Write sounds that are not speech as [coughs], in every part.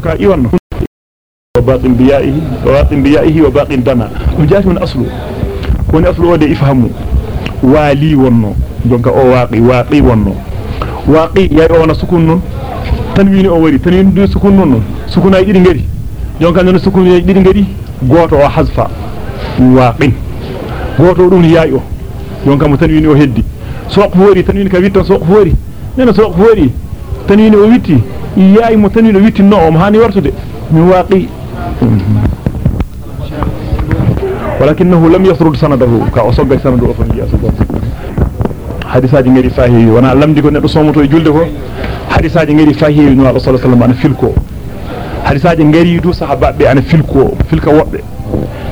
ka iwanno وباطن بيائه وباطن بيائه وباطن دنا وجات من أصله woni aslu ode ifhamu wali wonno donc o waqi waqi wonno waqi yayi ona sukun non tanwini o wari tanwini du sukun non sukuna didi ngari donc non sukun didi ngari goto o hazfa waqin goto dum yayi o donc mo tanwini o heddi soq wori tanwini ka witton soq wori nena soq wori tanwini o witti witti no o hani wartude mi waqi ولكنه لم يسرد سنده كأصبع سنده أفنجي حديثات غير فاهي وأنا لم ديكو no Allah sallallahu alaihi wasallam ana filko hadisaaji ngari du sahababe ana filko filka wobbe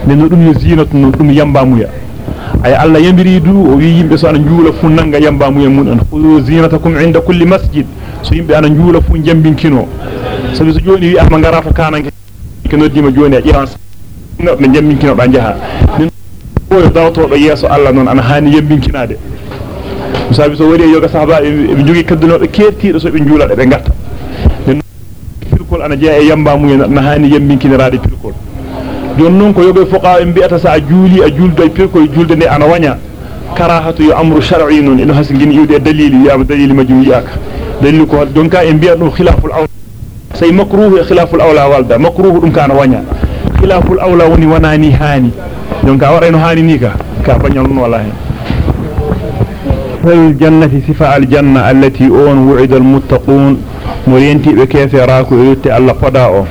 nen dum yo zinatu non dum yamba muya ay Allah yambiri du o wi yimbe so ana juula fu nanga yamba muya mun an khudhu zinatakum inda kulli masjid so yimbe ana juula fu jambinkino sabi so joni wi amma ngara fa kananke ke noddima joni a iran no be jamminkino ba jaha nin o dawto do yeso Allah non ana hani yambinkinade musabi so wari yoga sahaba be jogi kadduno be kertido so be juulade be gatta nin firkol ana jeya e yamba mu na hani yambinkiniraade firkol jon non ko yoga fuqa en bi'ata sa juuli a juldo e firkol julde ne ana wanya karahatu yu amru shar'i non ino hasingini yude dalili ya dalili دليلك دونك انبياء خلاف الاولى سي مكروه خلاف الأولى والدا مكروه دونك أنا وانيا. خلاف الأولى وني وناني هاني. دونك ورين هاني نيكا. كا بانيون والله. في الجنة صفة الجنة التي أون وعد المتقون. مرينتي بكيف راكو يوتي الله فداو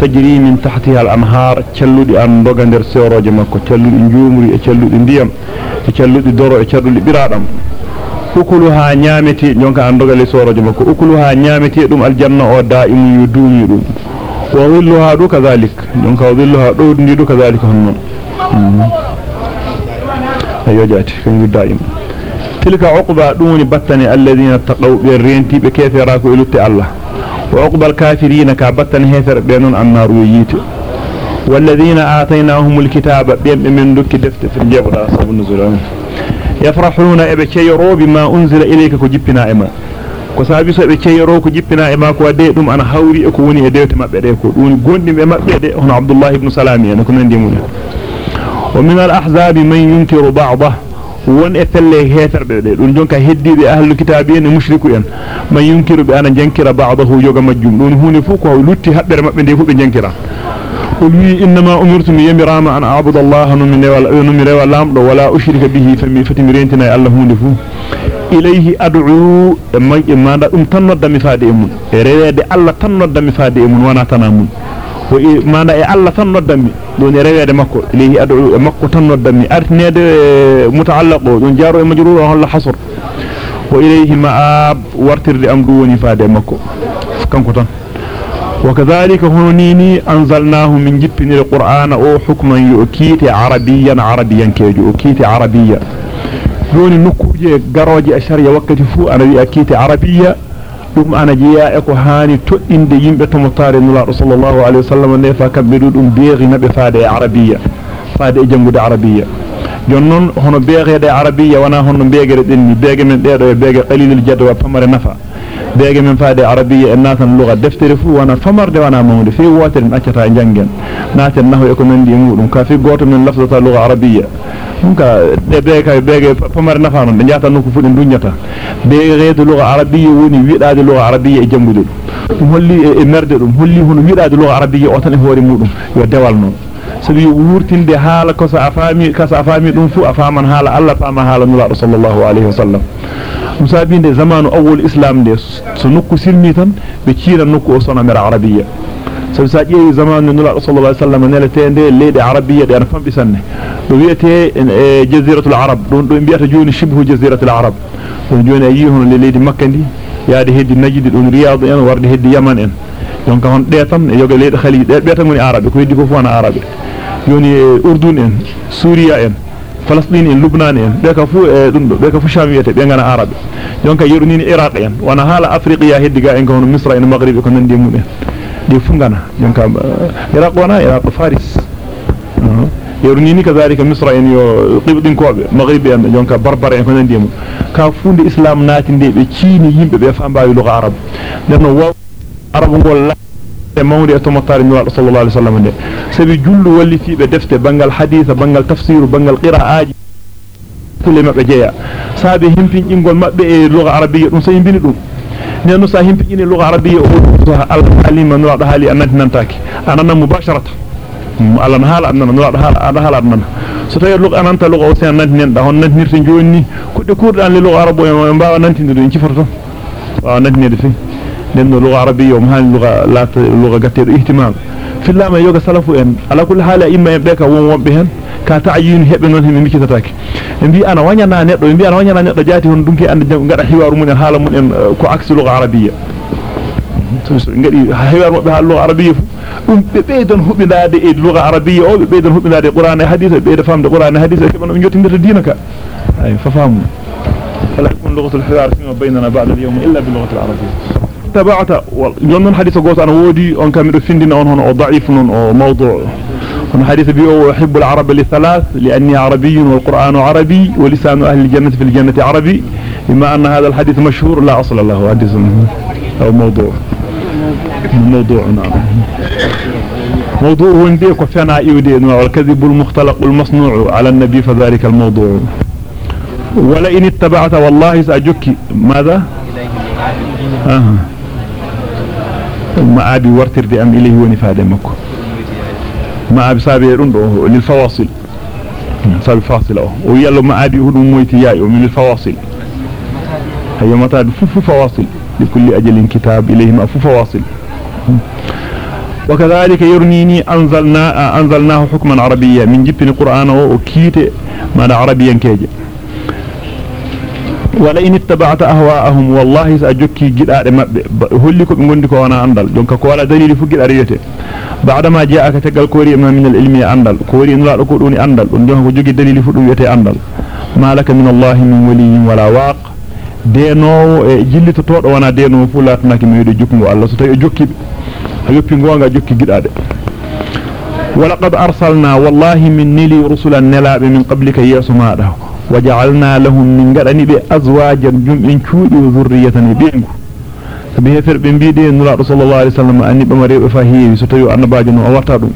تجري من تحتها الأنهار. تشلودي أن دوغندر سيورو جمكو تشلودي نجومري تشلودي نديم. تشلودي دورو. تشلودي برادم. Celludi an doga der soroje makko ukuluha nyameti jonka an doga le soroje makko ukuluha nyameti dum al janna o da'imun yudumi dum وظلها دو كذلك دونك وظلها دو دي دو كذلك هنون ايو جاتي كان دائما تلك عقبة دون بطن الذين اتقوا بالرينتي بكيف يراكوا إلوتي الله وعقبة الكافرين كبطن هيثر بينون النار وييت والذين آتيناهم الكتاب بين من دك دفت في الجيب صاب النزول يفرحون إبكيرو بما أنزل إليك كجبنا إما e ana hawri e ko woni e dewte mabbe de ko dum gondi be mabbe de hono abdullah ibn salami en ko nandi mun wa min al ahzab man yunkiru ba'dahu won e pelle heterbe de dum jonka heddibe ahlul kitabi en mushriku en man yunkiru bi ana jankira ba'dahu yoga majjum dum hunde fu ko lutti habbere mabbe de fu be jankira قل إنما أمرت يمرام أن أعبد الله نمر ولام ولا أشرك به فمي فتمرينتنا الله هندفو إليه أدعو ما دم تنود دم فادي أمون. ريد الله تنود دم فادي أمون وأنا تنامون وما دا الله تنود دم دون ريد مكو. إليه أدعو مكو تنود دم أرتنيد متعلق دون جارو مجرور الله حصر. وإليه ما آب. ورتر أمروني فادي مكو. كم كتن وكذلك هونيني أنزلناه من جبن القرآن أو حكما يؤكيت عربيا عربيا كيجو أكيت عربيا دون نكوجي غروجي أشريا وقت فو أنا عربيا dum ana jiya e ko hani toddinde yimbe to mutare nula sallallahu alaihi wasallam ne fa kabbidu dum beegi nabe faade e arabiya faade e jangude arabiya jonnon hono beegede arabiya wana hono beegere denni beege men deedo e beege qalilul jadwa pamare nafa beege men faade arabiya en natan lugha deftere fu wana famarde wana mawde fi wotere accata jangen naten nahu e ko nandi mudum ka fi goto men lafzata lugha arabiya ka de beege beege pamare nafa non de jata nokku fu de dunyata beege lugha arabiya woni widaade lugha arabiya e jangude dum holli e merde dum holli hono widaade lugha arabiya o tan e hoore mudum yo dewal non sabi wurtinde haala ko sa afami ka sa afami dum fu afaman haala Allah fama haala nula sallallahu alaihi wasallam musabinde zamanu awwal islam de so nokku silmi tan be ciira nokku o sona mera arabiyya sabi sa jeewi zamanu nula sallallahu alaihi wasallam neletende leede arabiyya de ana fambi sanne do wiete e jaziratul arab don do biata joni shibhu jaziratul arab don joni ayi hono le leedi makka ndi yaade heddi najidi don riyad en warde heddi yaman en donc hon de tan e yoga leede khali de be tan woni arabe ko heddi ko fu ana arabe joni urdun en suriya en En Lubnan en be ka fu e dum do be ka fu Sham wiyete be ngana arabe donc yorni ni Iraq en wana hala Afriqiya heddiga en ko Misra en Maghrib ko nandi mun en di fu ngana donc Iraq wana Iraq Faris yorni ni kazalika Misra en yo qibdin kobe Maghrib en donc barbar en ko nandi mun ka funde islam naati de ngol mawdi e tomottare nulaado sallallahu alaihi wasallam de sabi jullu wallitibe defte bangal hadith bangal tafsir bangal qira'aaji kulle mabbe jeya saabe himpin ingol mabbe e lugha arabiyya dum sey bini dum nenu sa himpin e lugha arabiyya o al alima nulaado hali anati nantaki anana mubasharatan Allah na hala anana nulaado hala ada hala anana so tawi lugha ananta lugha o sen nanti nen da hon nantirte joni kudde kurdan le lugha arabo e mbaawa nantinde dum cifoto waaw nantinede fi لأن اللغة عربية ومهان اللغة لا اللغة قتل اهتمام. في الله ما يوجد سلفوا إن. على كل حال إما يبدأك وون بهن كتعيين هب من هم ميكي تتاك إنبي أنا وانيا نا نتو إنبي أنا وانيا نا نتو جاتي هون دونكي أن قد حوار من الحالة من إن كو عكس اللغة عربية. حوار be beydon hubinade e lugha arabiyya o be beydon hubinade qur'an e hadith be beydon famde qur'an e hadith e kebon jotindirta dinaka ay fa famu فلا يكون لغة الحوار فيما بيننا بعد اليوم إلا باللغة العربية. تبعت جون حديث غوت أنا ودي اون كاميرو فيندين اون هون أو ضعيف أو موضوع. هون حديث بيو احب العرب لثلاث لأني عربي والقرآن عربي ولسان أهل الجنة في الجنة عربي. بما أن هذا الحديث مشهور لا أصل له حديث أو موضوع. موضوع نعم. موضوع وندي كفنا يودي والكذب المختلق المصنوع على النبي فذلك الموضوع. ولئن اتبعت والله سأجك ماذا؟ آه. ما أبي ورتر دي أم إليه ونفاد مكو ما أبي سابي رندو للفواصل. سابي فاصل أو ويالو ما أبي هدو مويتي ياي من الفواصل. هي متى فف فواصل. لكل أجل كتاب إليهم فف فواصل. وكذلك يرنيني أنزلنا أنزلناه حكما عربيا. من جبن القرآن وكيت ما عربيا كيجي. Wana andal donc ko wala dalili fu gidaade yote ba'da ma ja'aka tagal ko wari ma min al-ilmi andal ko wari nula do ko doni andal don jonka ko jogi dalili fu dum yote andal malaka min Allah min waliyyin wala waq deno e jillito todo wana deno fu latnaki mi yodo jukko Allah so tawi jokki a yoppi gonga jokki ولقد أرسلنا والله من نلي رسلا نلاب من قبلك يسمع له وجعلنا لهم من غرني بأزواجا جمعين كودي وذرية بينكو سبيه فرق بن بيدي نرى رسول الله عليه وسلم أني بمريء فهي ستيو آية أنا باجن وواتادو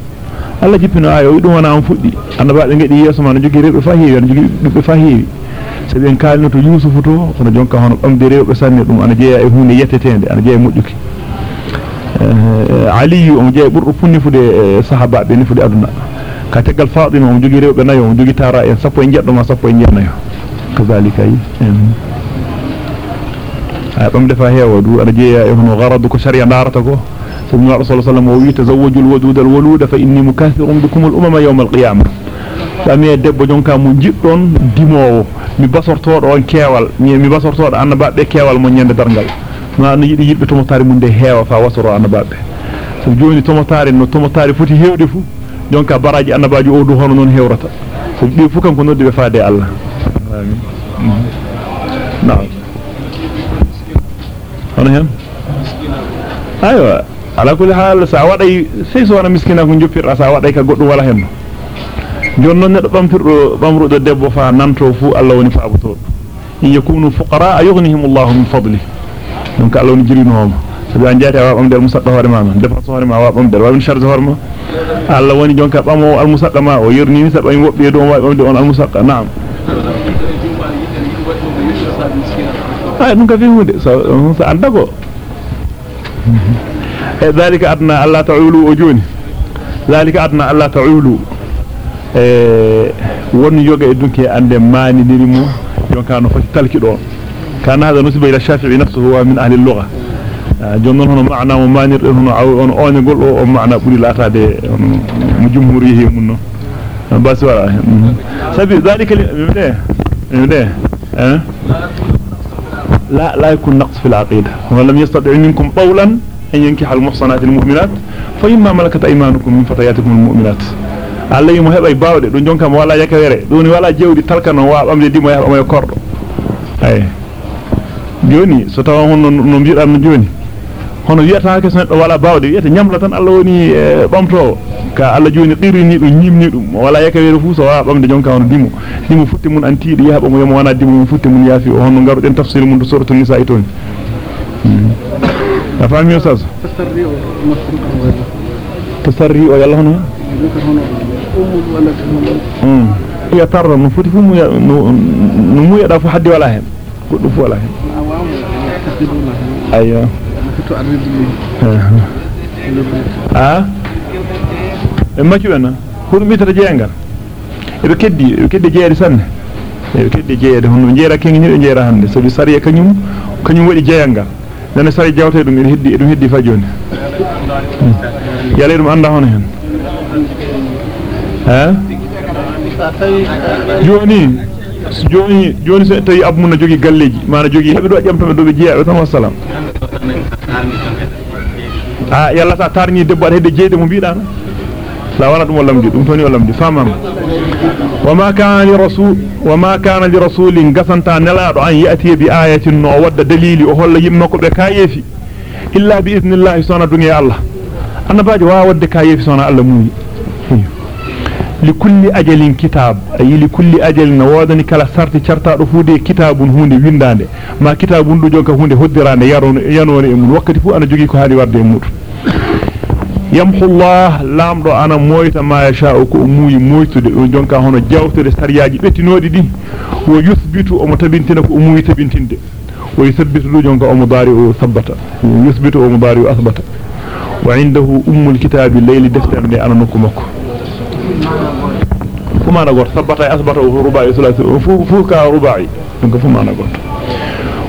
ألا جبنا آي ويدو وأنا أنفو دي. أنا باجن قد يسمى نجوكي ريء فهي نجوكي ريء فهي سبيه انكالنا تو يوسف تو خنا جونكا هون أم دي ريء بساني دوم أنا جاي هوني يتتين أنا جاي مجوكي آه، علي أم جاي برقو نفو دي آه، صحابات نفو دي أدنا ka tegal faadima on jogi rewbe nayo on jogi tara en sappo en jeddo ma sappo en jennayo kazalika yi ay bam defa heewo du ada jeeya e hono garadu ko sharia darata ko ثم رسول الله صلى الله عليه وسلم ويتزوج الودود الولود فإني مكاثر بكم الأمم يوم القيامة sami debbo jonka mo jiddon dimowo mi basortodo on keewal mi basortodo annabaabe keewal mo nyande dargal ma no yidi yibbe to motari mun de heewa fa wasoro annabaabe so joni to motari no to motari foti heewde fu jonka baraji annabaji o du hono non hewrata so bi fu kanko noddi be faade Allah amin na'am hono hen aywa ala kulli hal sa waday sey so wana miskina ko joppirra sa waday ka goddo wala hen jonnon neddo bamtirdo bamrudo debbo fa nanto fu Allah woni faabuto in yakunu fuqara yughnihim Allah min fadli donc Allah woni jirinooma sabi an jaati wa bamdel musadda hoore ma defa hoore ma wa bamdel wa min sharri hoore ma Musadda ma o yerni ni sabi wobbe do wa bamde on al musadda na'am ay dum ka fi hunde so so andago ذلك أدنى ألا تعولوا أجوني ذلك أدنى ألا تعولوا won yoga e dunki ande mani dirimu jonka no fati talki do kana hada nusiba ila shafi'i nafsuhu wa min ahli al-lugha jonnon hono maana mo manir hono on on gol o maana buri latade mo jumhurihi munno basi wala sabi dhalika mimde mimde eh لا لا يكون نقص في العقيدة ولم يستطع منكم قولا أن ينكح المحصنات المؤمنات فإما ملكت أيمانكم من فتياتكم المؤمنات mo hebay baawde dum jonka mo wala yakawere doni wala jewdi talkano wa bamde dimo ya mo kordo ay joni so taw hono no no hono wiyata ke so neddo wala baawde wiyata nyamla tan Allah woni bamto ka Allah joni qirini dum nyimni dum wala yakawere fu so wa bamde jonka hono dimo dimo futti mun antiidi yahaba mo yamo wana dimo mun futti mun yafi o hono garu den tafsir mun do suratul nisa itoni أفهم يا أستاذ تسري ومسرق تسري ويلا هنا امم يا ترى نفوتي فمو نمو يدا فو حد ولا هم كدو فو ولا هم أيوه آه ما كيوانا هو ميتر جيانغال ebe keddi ebe keddi jeede sanne ebe keddi jeede hono jeera kengi ni jeera hande sabi sariya kanyum kanyum wadi jeeyanga nana sari jawte dum ede heddi dum heddi fa joni yale dum anda hono hen joni joni joni so tawi abmuna jogi galleji mana jogi hebe do jamtame do be jeeya tan wassalam ah yalla sa tarni debbo ad hedde jeede mo biida لا ولا دم ولم دي دم توني ولم دي فامم وما كان لرسول وما كان لرسول غسنتا نلا ان ياتي بايه نو ود دليل أو هول يمكو be kayefi illa bi idnillahi sona dunya allah annabaji wa wadde kayefi sona allah لكل أجل كتاب أي لكل أجل نوادني كلا سارت شرطا رفودي كتاب هوني وينداني ما كتاب هندو جوكا هوني هدراني يرون ينوني امون وقت فو أنا جوكي كو هادي ورد umuyi moytude o jonka hono jawtere sariyaaji bettinodi di wo yuthbitu o mo tabintina ko umuyi tabintinde o yuthabbitu do jonka o mudari o thabbata yuthbitu o mudari o athbata wa indahu ummul kitabi layli deftere ana nokku makko o rubai sulasi fu fu ka rubai donc fuma na gor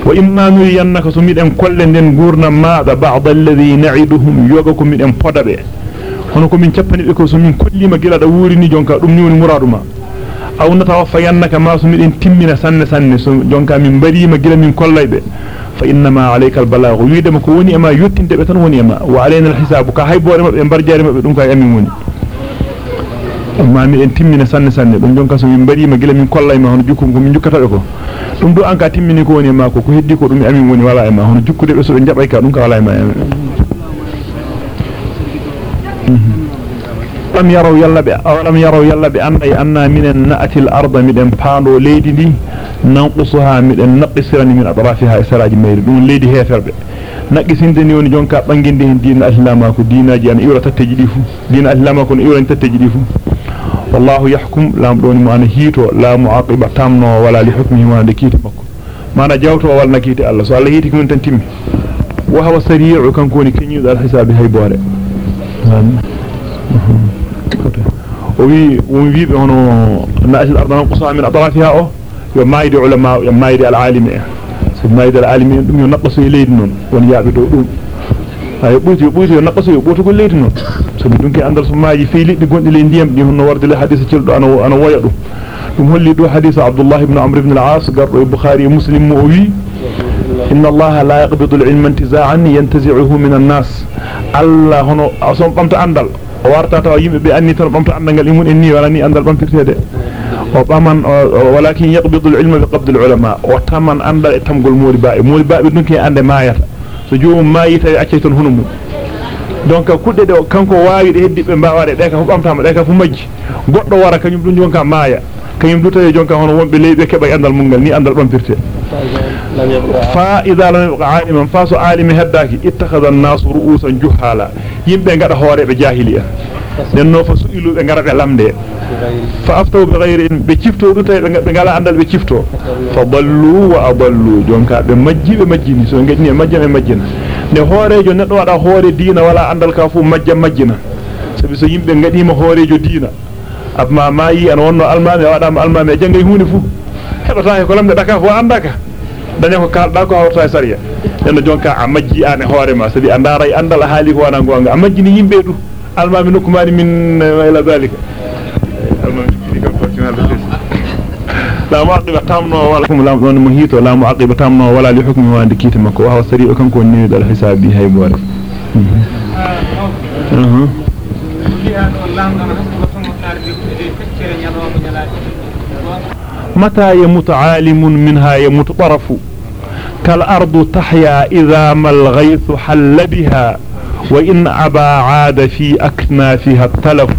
وإما نرينك سميدن كلن غورنا ما بعض الذي نعدهم يوغكم من فدبه hono ko min cappani be ko so min kollima gila da wurini jonka dum ni woni muraduma aw na tawaffayannaka ma so midin timmina sanne sanne so jonka min barima gila min kollaybe fa inna ma alayka albalagh yidama ko woni ma yottinde be tan woni ma wa alayna alhisab ka haybore mabbe barjaare mabbe dum ka amin woni amma mi en timmina sanne sanne dum jonka so min barima gila min kollayma hono jukkum ko min jukkata ko dum do anka timmini ko woni ma ko ko heddi ko dum amin woni wala e ma hono jukkude be so be jabay ka dum ka wala e ma lam yaraw yalla be aw lam yaraw yalla be anna anna minen na'ati al-ard miden paando leydi di nanqusuha miden naqisirani min atrafiha israji mayri dum leydi heferbe naqisinde ni woni jonka banginde hen diina al-islama ko diinaji an iwra tatteji di fu diina al-islama ko iwra tatteji di fu والله يحكم لا مدون ما نهيتو لا معاقب تامنو ولا لحكمه ما دكيت مكو. ما نجاوتو ولا نكيت الله. سو الله هيتي كون تنتمي. وهو سريع كان كوني كنيو دال حساب هي بوره وي وي بي هونو ناس الأرض نقصها من اطرافها أو. يو مايد علماء يو مايد العالم سو مايد العالم دم ينقص اليد نون ون يابي دو. دوم ay buuti buuti naqasu buuti ko leyti non so dunki andal so maaji fi liddi gondi le ndiyam di hono warde le hadith cildo ana ana woya dum dum holli do hadith abdullah ibn amr ibn al-aas gardo bukhari muslim mo wi inna allah la yaqbidu al-ilma intiza'an yantazi'uhu min an-nas allah hono son bamta andal o warta taw yimbe be anni tan bamta andal imun enni wala ni andal bamtirtede o baman walakin yaqbidu al-ilma bi qabd al-ulama o taman andal e tamgol modi ba e modi ba be dunki ande mayata so joomum maayi tawi acce ton hono mum donc kudde de kanko waawi de heddi be mbaawade de ka fu bamtama de ka fu majji goddo wara kanyum dum jonka maaya kanyum du tawi jonka hono wonbe leybe keba andal mungal ni andal bampirte fa idha lam yabqa aliman fa su alimi haddaki ittakhadha an-nas ru'usan juhala yimbe ngada hoore be jahiliya den no fa su'ilu be ngara be lamde fa aftaw bi ghayri be cifto du tay be ngala andal be cifto fa dallu wa adallu jonka be majji be majjini so ngedni majjana majjina ne hoorejo neddo wada hoore diina wala andal ka fu majja majjina sabi so yimbe ngadima hoorejo diina abma mayi an wonno almami wadama almami jangay hunde fu hebata ko lamde daka fu andaka dane ko kalda ko hawta sariya den jonka a majji an hoore ma sabi andara andal haali ko wana gonga a majjini yimbe du almami nukumani min ila zalika لا معقب تامنو ولا حكم لا مهيت ولا معقب تامنو ولا لحكم وان دكيت مكو. وهو سريع كان كون ني دال حساب هي بور أها. متى يموت عالم منها يموت طرف؟ كالأرض تحيا إذا ما الغيث حل بها وإن أبا عاد في أكنافها التلف.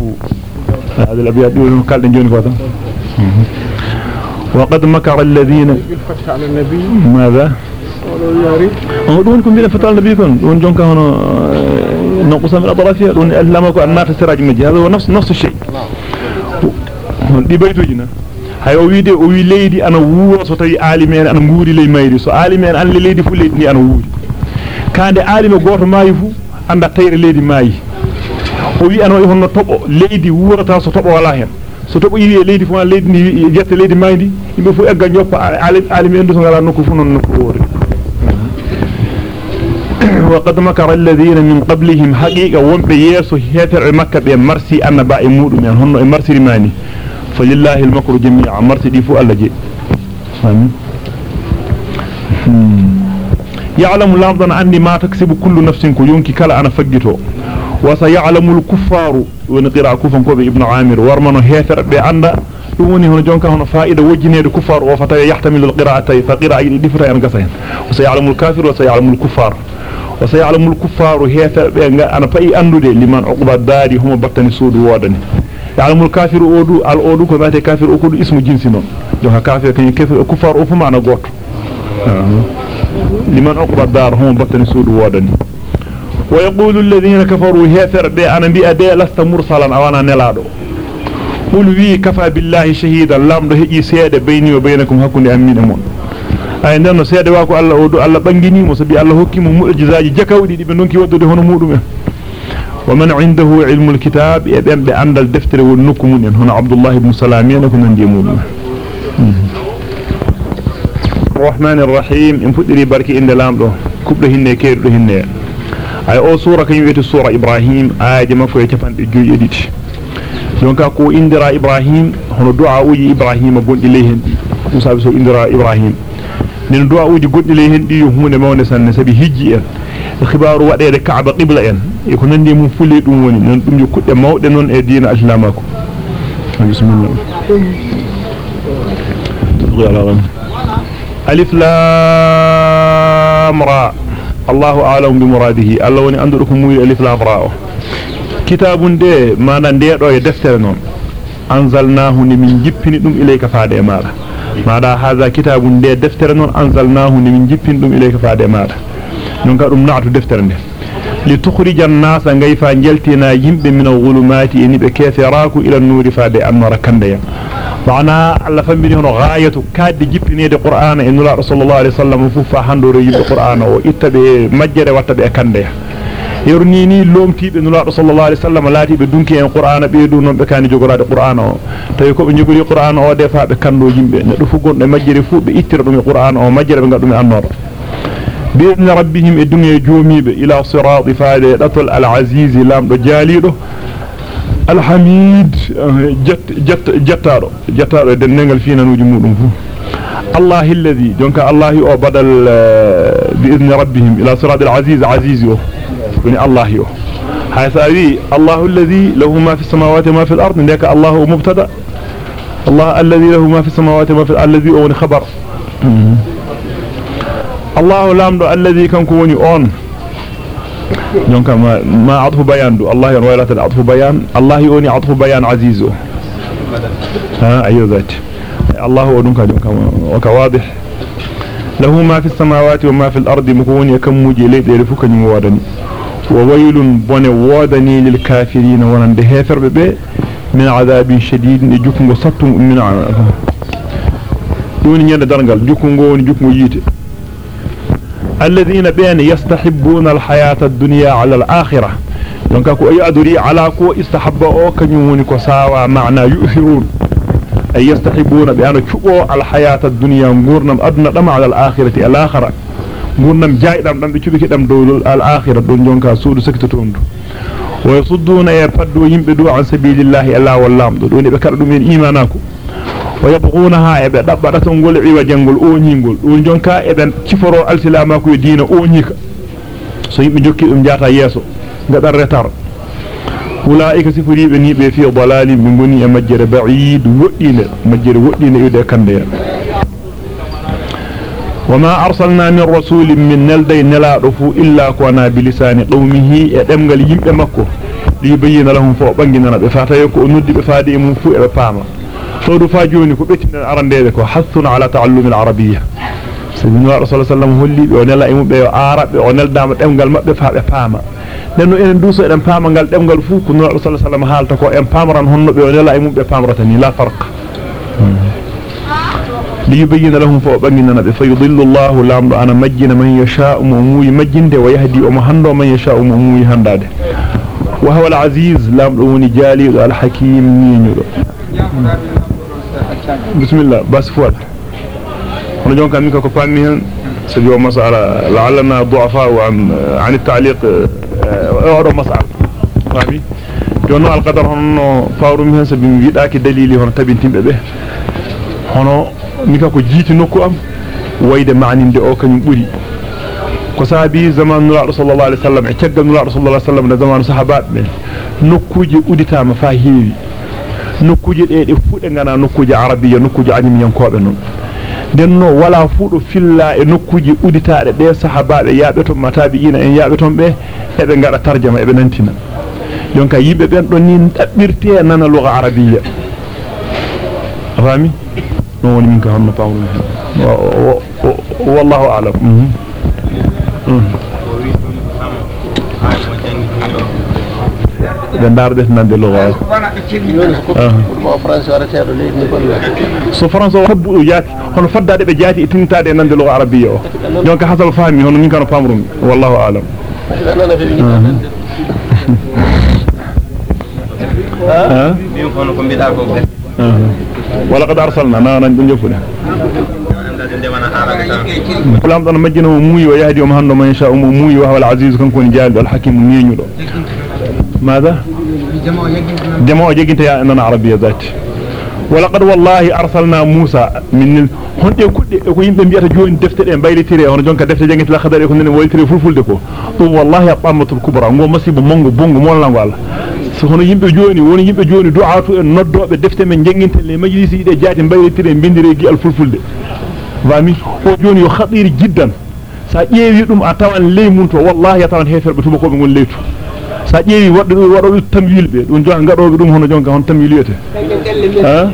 هذا الأبيات يقولون قال جوني فاطمة وقد مكر الذين بالفتح على النبي. ماذا؟ دون كمبيلا فتح النبي كن. دون جون كهنا آه، نقص من أطرافها دون ألمك أن نات السراج مجي هذا هو نفس نفس الشيء. دي بيتو جنا هاي أويدي أوي ليدي أنا وو سطعي عالمين أنا موري لي مايري. سو عالمين أنا ليدي فو ليدي أنا وو كان دي عالم غور مايفو أنا تير ليدي ماي أوي أنا يهون نطبو ليدي وو رتاسو طبو ولا so tobo yi e leydi fu leydi ni jette leydi maydi yimbe fu egga joppa alimi en do so ngala nokku fu non nokku woori. وقد مكر الذين من قبلهم حقيقة ومبي يسو هيتر مكة بمرسي أن باء مود من هن مرسي رماني فلله المكر جميعا مرسي دي فو الله جي يعلم لفظا أني ما تكسب كل نفس كيونكي كلا أنا فجته وسيعلم الكفار ونقرأ كفا كوبي ابن عامر. ورمن هيتر بأن دوني هنا جونكا هنا فائدة وجنة الكفار وفتا يحتمل القراءتين فقراء دفرة ينقصين وسيعلم الكافر وسيعلم الكفار. وسيعلم الكفار هيفر بيغا أنا فأي اندودي لمن عقبا داري هم بطني سود وودني يعلم الكافر أودو. الأودو كو باتي كافر اودو اسم جنس نون. جو كافر كان كفار فما أنا غوت لمن عقبا دار هم بطني سود وودني ويقول الذين كفروا هيثر دي أنا بي أدي لست مرسلا أوانا نلادو. قل وي كفى بالله شهيدا لام ده إي سيادة بيني وبينكم هكون أمين أمون. أي أنا سيادة واكو الله ودو الله بنجيني مصبي الله حكيم مؤجزاج جكاو دي بنونكي ودو دي هنو مؤلمة ومن عنده علم الكتاب يبين بأن الدفتر ونكمون هنا عبد الله بن سلامي لكم أن يمون الرحمن الرحيم إن فدري بركي إن لامدو كوبله هنه كيرو هنه ay o sura kany weti sura ibrahim aaje mako e capande joyi editi donc ko indira ibrahim hono du'a uji ibrahim gondi ley hen musa so indira ibrahim nin du'a uji goddi le hen di hunde mawne sanne sabi hijji en khibaru wadede ka'ba qibla en e ko nandi mum fulle dum woni non dum kudde mawde non e diina islamako bismillah alif lam ra الله أعلم بمراده الله وني أندركم موي ألف لام را كتاب دي ما نديدو يدفتر نون أنزلناه من جبني دم إليك فادي مالا ماذا هذا كتاب دي دفتر نون أنزلناه من جبين دم إليك فادي ماذا نونك أدوم نعت دفتر دي لتخرج الناس غيفا جلتنا يمب من الظلمات إني بكثيراك إلى النور فادي أنور كنديا معنا الله فمن هنا غاية كاد جبني دي قرآن إن الله رسول الله عليه وسلم ففا حندور يجب القرآن. وإتبع مجر واتبع كنده. يرنيني لوم تيب إن الله رسول الله عليه وسلم. لا تيب دونك ين قرآن بيدون بكاني جغرا دي قرآن تيكو من جبري قرآن ودفع بكنده جمب ندفو قرن مجر فو بإتر بمي قرآن ومجر بمي قرآن النار بإذن ربهم الدنيا جوميب إلى صراط فالي لطل العزيز لام دجالي alhamid jat jat jattado jattado den nengal finanuji mudum fu الله الذي دونك الله أو بدل بإذن ربهم إلى صراط العزيز عزيز بني الله يو. هاي الله الذي له ما في السماوات وما في الأرض ذاك الله مبتدأ. الله الذي له ما في السماوات وما في الذي هو خبر. الله لامدو الذي كان كوني دونك ما ما عطف بيان دو الله ويلات العطف بيان الله يوني عطف بيان عزيزو ها أيوه ذات الله ودونك دونك وكواضح له ما في السماوات وما في الأرض مكون يكم مجي ليد يلفك نموادني وويل بن وادني للكافرين ونند هيفر بي من عذاب شديد جوكو ساتو من دون نيند دارغال جوكو وني جوكو ييتي الذين بين يستحبون الحياة الدنيا على الآخرة. دونك كو اي ادري على كو استحب أو كنيو وني كو ساوا معنى يؤثرون اي يستحبون بان تشبو الحياة الدنيا غورنم ادنا دم على الآخرة الآخرة dow al-akhirah don jonka suudu sektoton do wa yasudduna ya paddo yimbe do an sabilillahi alla wallam. Do don be kada dum en imanako. E gol iwa jangol o nyingol don jonka e ben ciforo al-silama ko diina o nyika so yimbe jokki dum jaata yeso gadar retar ulaika sifuribe ni be fi dalali min goni e majjere ba'id woddine majjere woddine yude kande ya وما أرسلنا من رسول من نلدي نلادف إلا كنا بلسان قومه يدمغل يمب مكو ليبين لهم فوق بانجنا بفاتا يكو ندي بفادي من صود فاجوني صرفاجوني كبتنا العربية ذكو حثنا على تعلم العربية. سيدنا الله صلى الله عليه وسلم هو اللي ونال دامة امغال مبفا بفاما لأنه إن دوسة إن فاما قال امغال فوق نور الله صلى الله عليه وسلم حالتك وإن فامران هن ونال امغال بفام رتني لا فرق. ليبين لهم فأبنينا نبي فيضل الله لأمر أنا مجن من يشاء مموي مجن دي ويهدي ومهند من يشاء مموي هنداد. وهو العزيز. لأمر أوني جالي الحكيم. نينيو Yeah, mm -hmm. بسم الله بس فوات هنا جون كان ميكو فامي سجو مسار لعلنا ضعفاء عن عن التعليق آه، اورو مسار فامي جون القدر هن فاور مي سبي مي داكي دليلي هن تبين تيم بي هنا ميكو جيتي نوكو أم؟ ويد معني دي أو كان بوري. كسابي زمان نلا رسول الله صلى الله عليه وسلم اتجد نلا رسول الله صلى الله عليه وسلم زمان صحابات نوكوجي اوديتا مفاهيمي nokkuje de de fude ngana nokkuje arabiya nokkuje ajamiyan kobe non denno wala fudo filla e nokkuje uditaade de sahabaabe yaabe to matabiina en yaabe ton be e be ngada tarjama e be nantina jonka yimbe ben don ni dabbirte nana lugha arabiya fami non woni min ka honno pawru wallahu a'lam den darde nande lugha دندار آه. دي نان دي لوغا آه. سو فرانس وارا تيرو لي ياتي هون فدا دي بجاتي تينتا دي نان دي لوغا عربي أو دونك حصل فهمي هون نين كانو فامرون والله أعلم. آه. [laughs] آه. ها؟ ها ولقد أرسلنا. ما نان دي نيفو الحمد لله مجنون موي ويهدي ومهندم ان شاء الله موي وهو العزيز كن كون جاد والحكيم نينيو ماذا جماعة جيجنت يا أننا عربية ذات ولقد والله أرسلنا موسى من هون دي كودي ko yimbe biata joni defte de baylitire hono jonka defte jangiti la khadare ko nen waytire fulfulde ko dum wallahi aqamatul kubra ngo masibo mongo bongo mon lango Allah so hono yimbe joni woni yimbe joni du'atu en noddobe defte men jangintel le majlisi de jaati baylitire bindire gi al fulfulde wami o joni yo khadir jiddan sa ƴeewi dum a tawan ley mun to wallahi tawan heferbe tuba ko be ngol leytu sa ƴeewi waddo wadobe tamwil be dum jonga gadobe dum hono jonga hon tamwil yete ha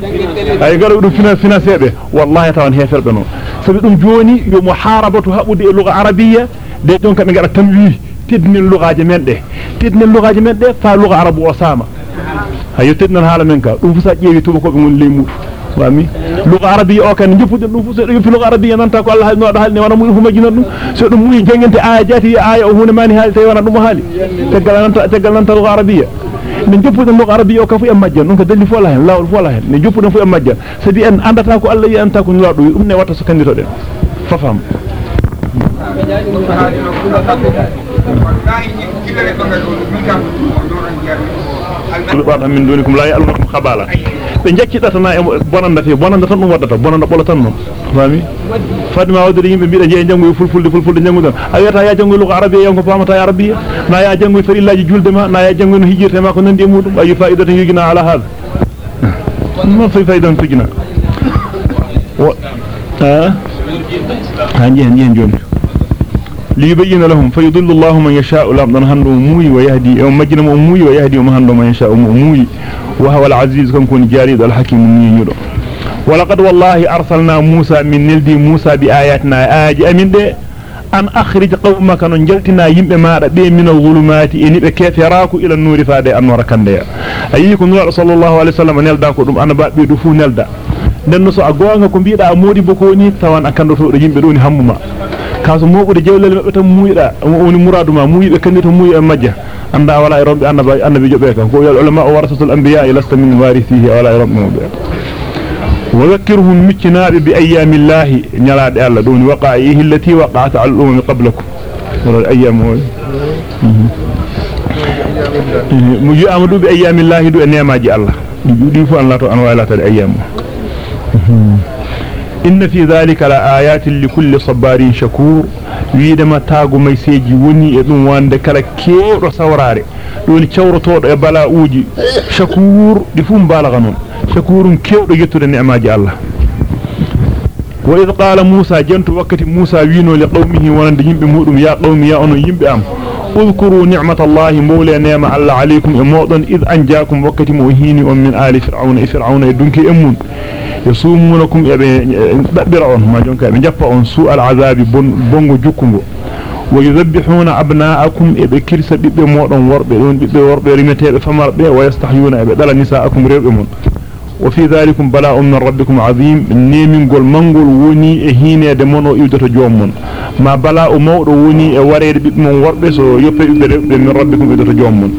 ay gadobe dum finance finance be wallahi tawan heferbe no sabi dum joni yo muharabatu habude e lugha arabiyya de jonka be ngada tamwil tednin lugaaje men de tednin lugaaje men de fa lugha arabu o sama hayo tednan hala men ka dum fusa ƴeewi tuba ko be ngol ley mudu wami lugha arabiyya o kan juppude dum fusa dum fi lugha arabiyya nanta ko Allah no do halni wana mu humajina dum so dum muy jangente aya jati aya o hunde mani haali tay wana dum haali tegal nanta tegal nanta lugha arabiyya ne juppude lugha arabiyya o ka fu e majjan dum ko dalli fola hen lawol fola hen ne juppude fu e majjan sabi en andata ko Allah yi anta ko nula do dum ne watta so kandito den fafam baatam min dunikum la ya'lamukum khabala be jakkidata na e bonanda fe bonanda tan dum waddata bonanda bola tan non fami fadima wadde yimbe biida je jangu fulfulde fulfulde jangu don a wiyata ya jangu lugha arabiyya yanko famata arabiyya na ya jangu farillaji julde ma na ya jangu no hijirte ma ko nandi e mudum ayi fa'idatan yugina ala hada ma fa fa'idatan tujina ha hanji hanji joni ليبين لهم فيضل الله من يشاء دون هندو موي ويهدي يوم مجن موي ويهدي وما هندو من يشاء موي وهو العزيز كم كون جاريد الحكيم نينيدو ولقد والله أرسلنا موسى من نلدي موسى بآياتنا. آج أمين دي؟ أن أخرج قومك نجلتنا يمب ما ربي من الظلمات. إني بكيف يراكو إلى النور فادي أنور كندي أيكم نور صلى الله عليه وسلم نلداكو دم أنا بأبي دفو نلدا. den so a gonga ko biida modi boko ni tawan akando to do yimbe doni hammuma kaso mobude jewlel mabbe tan muyida woni muradu ma muyibe kandi to muyi e majja rombe annabi annabi jobe kan ko yal ulama warasatul anbiya lasta min warithihi wala rombe mo be وذكرهم مكناب بأيام الله. نراد الله دون وقائه التي وقعت على الأمم قبلكم. الأيام مجي أمدو بأيام الله دو نعمة الله. يجودي فأن لا تأنوا إلى الأيام إن في ذلك لآيات لكل صبار شكور. ويدما تاغو ميسيجي وني ادون وانده كلا كيرو سوراري. دون shakur di fum balagha non shakurun kewdo yettude ni'maaji Allah wa idh qala Musa jantu wakati Musa wino li qaumihi wonande yimbe mudum ya qaumi ya onon yimbe am اذكروا نعمة الله مولى نعمة الله عليكم امودن إذ أنجاكم وقت موهيني من آل فرعون فرعون يدنك يصومونكم ببرعون ما جونك بجفا سوء العذاب بونغو جوكونغو ويذبحون أبناءكم إبا كرسة بيبي مودن وربي دون بيبي وربي رمتي فمر بي ويستحيون إبا دل نساءكم ريبمون وفي ذلك بلاء من ربكم عظيم. نيمين قول منقول وني إهيني دمونو إيودة جومون. ما بلاء موضو وني وريد من وربي سو يبي من ربكم إيودة جومون.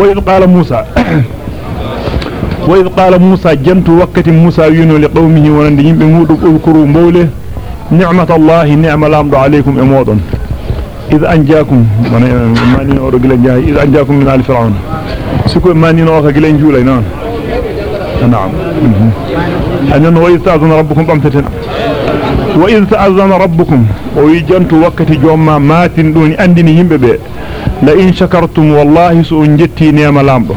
وإذ قال موسى [coughs] وإذ قال موسى جنت وقت موسى ينو لقومه ونند يمبه مودو اذكروا موله نعمة الله نعم الامر عليكم امودن إذ أنجاكم مانين أورو جلن جاي إذ أنجاكم من آل فرعون. سكو مانين أورو جلن جولي نعم. نعم. أنه وإذ تأذن ربكم بمتتن وإذ تأذن ربكم ويجنت وقت جوما ماتن دون أندني لئن شكرتم والله سأنجتي نعم لامبو.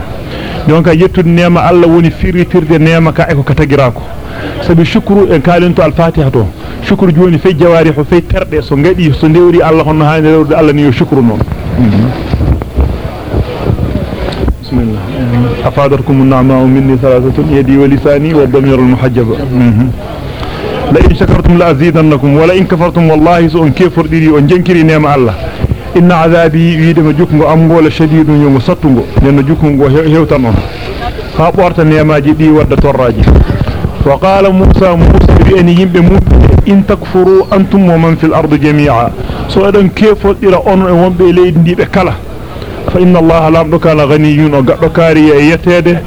دونك جيتو نعم الله وني فيرتير دي نعم كا ايكو كاتغراكو سبي شكر إن كالنتو الفاتحة تو. شكر جوني في جوارح في تردي سو غدي سو نديوري الله هو هاي نديور الله نيو شكر نون بسم الله. أفادركم النعماء مني ثلاثة يدي ولساني والضمير المحجب. لئن شكرتم لأزيدنكم ولئن كفرتم والله سأنكفر دي وانجنكري نعم الله. Inna azabi wiidema jukko am gola shadidun yongo sattungo nenno jukko go hewtan on ha borta nemaji di wadda torraji wa qala musa musa bi en yimbe mum in takfuru antum wa man fil ardi jami'a so edan kefodira on e wonbe leydi ndibe kala fa inna allaha lamdo kana ghaniyun o gaddo kaari e yetede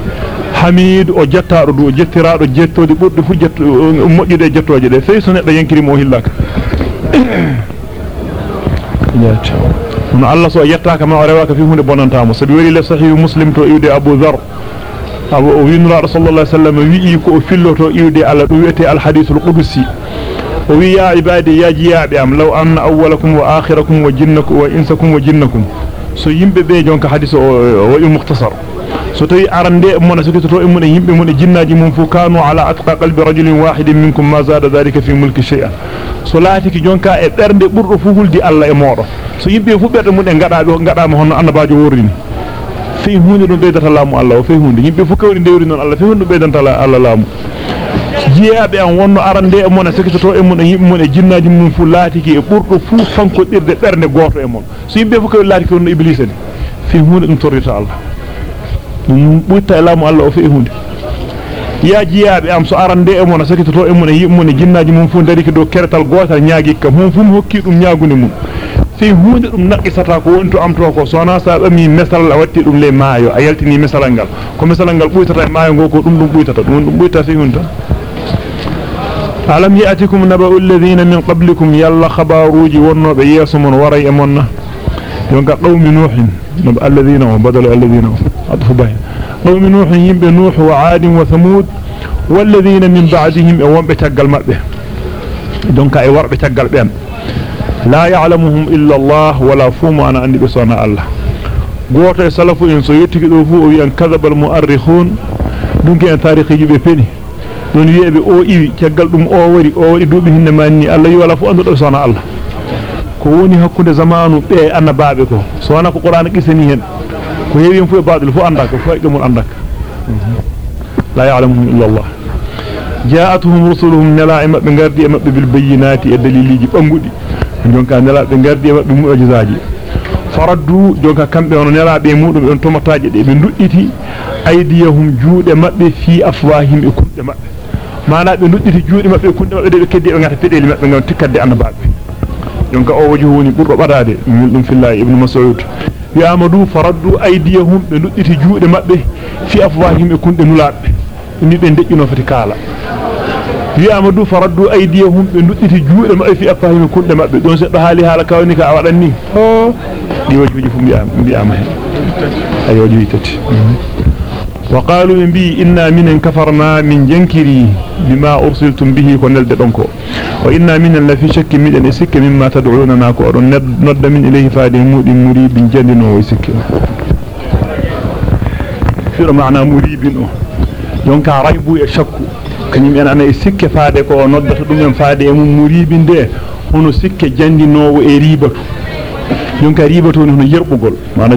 hamid o jettaado du jettiraado jettode burde fu jetto modjude jettoje de sey so neddo yankiri mo hillaka من الله سو يقطع كما أرواك في هون بنان تامو سبيوري لصحيح مسلم تو يودي أبو ذر. أبو وين رسول الله صلى الله عليه وسلم وي يكو فيلو تو يودي على رويته الحديث القدسي. وي يا عبادي يا جيابي أم لو أن أولكم وآخركم وجنكم وإنسكم وجنكم. سو يمبي بي جونك حديث وي مختصر to e mon yimbe mon jinnaaji mum fu kanu ala atqa qalbi rajulin wahidin minkum ma zada dhalika fi mulki shay'an so laatiki jonka e bernde burdo fu huldi Allah e modo so yimbe fu berde mun e ngada do ngada mo honno annabaajo worrini fi hunde dum beydata laamu Allah o fi hunde yimbe fu kawri dewri non Allah fi hunde beydanta Allah laamu jiyaabe an wonno arande e mon sekitoto e mon yimbe mon e jinnaaji mum fu laatiki e burdo fu fanko dirde bernde goto e mon so yimbe fu kawri laatiki on iblis en fi hunde dum torrita Allah butta laamu Allah o fi hunde ya jiyaabe am so arande e mon sakitoto e mon yimbe mon jinnaaji mum fu dariki do kertal gotal nyaagi kam hum fu hokki dum nyaagunde mum fi hunde dum naqisata ko am to ko sona sa bami mesal la watti dum le maayo a yaltini mesalal ngal ko mesalal ngal buytata e maayo go ko dum dum buytata dum dum buyta fi hunde alam ya'tikum naba'u alladhina min qablikum yalla khabaruji wonnobe yeso mon waray e monna يونغا قوم نوح الذين هم بدل الذين هم. أطف به قوم نوح يمب نوح وعاد وثمود والذين من بعدهم وهم بتقل مأبه دونك أي ورب تقل بهم. لا يعلمهم إلا الله ولا فهم أنا أني بصنع الله. قوة سلف إن سيتك دوفو وين كذب المؤرخون. دونك إن تاريخ يجب فيني. دون يبي أو إيوي. تقل دم أو وري أو وري دوبي هن ماني الله يولا فو أندو بصنع الله. Ko woni hakkunde zamanu be annabaabe ko so wana ko qur'an qisani hen ko heewi fu baadil fu andaka fu ay mun andaka la ya'lamuhum illa Allah ja'atuhum rusuluhum nala'ima be gardi e mabbe bil bayyinati e daliliji bangudi jonka nala be gardi e mabbe mu'jizaji faraddu jonka kambe on nelabe mudum on tomataaje de be dudditi aydiyahum juude mabbe fi afwahim e kunde mabbe mana be dudditi juude mabbe kunde mabbe de be keddi be ngata pedeli mabbe ngam tikkade annabaabe jonka o waji woni burdo badade dum fillahi ibn mas'ud ya amadu faraddu aydiyahum be nudditi juude mabbe fi afwahim e kunde nulaabe ni be dejjino fati kala ya amadu faraddu aydiyahum be nudditi juude mabbe fi afwahim kunde mabbe don se do haali hala kawni ka awadan ni ho di wajuji fu bi'am bi'am hen ay wajuji tati وقالوا من بي إنا من كفرنا من جنكري بما أرسلتم به كنلد دونكو. وإنا من لفي شك من الاسك مما تدعوننا كو ند من إليه فادي مود مريب جند ويسك في معنى مريب دونك ريب يشك kanyum en ana e sikke faade ko noddata dum en faade e mum muribinde hono sikke jandinowo e ribatu jonka ribatu hono yerbugol mana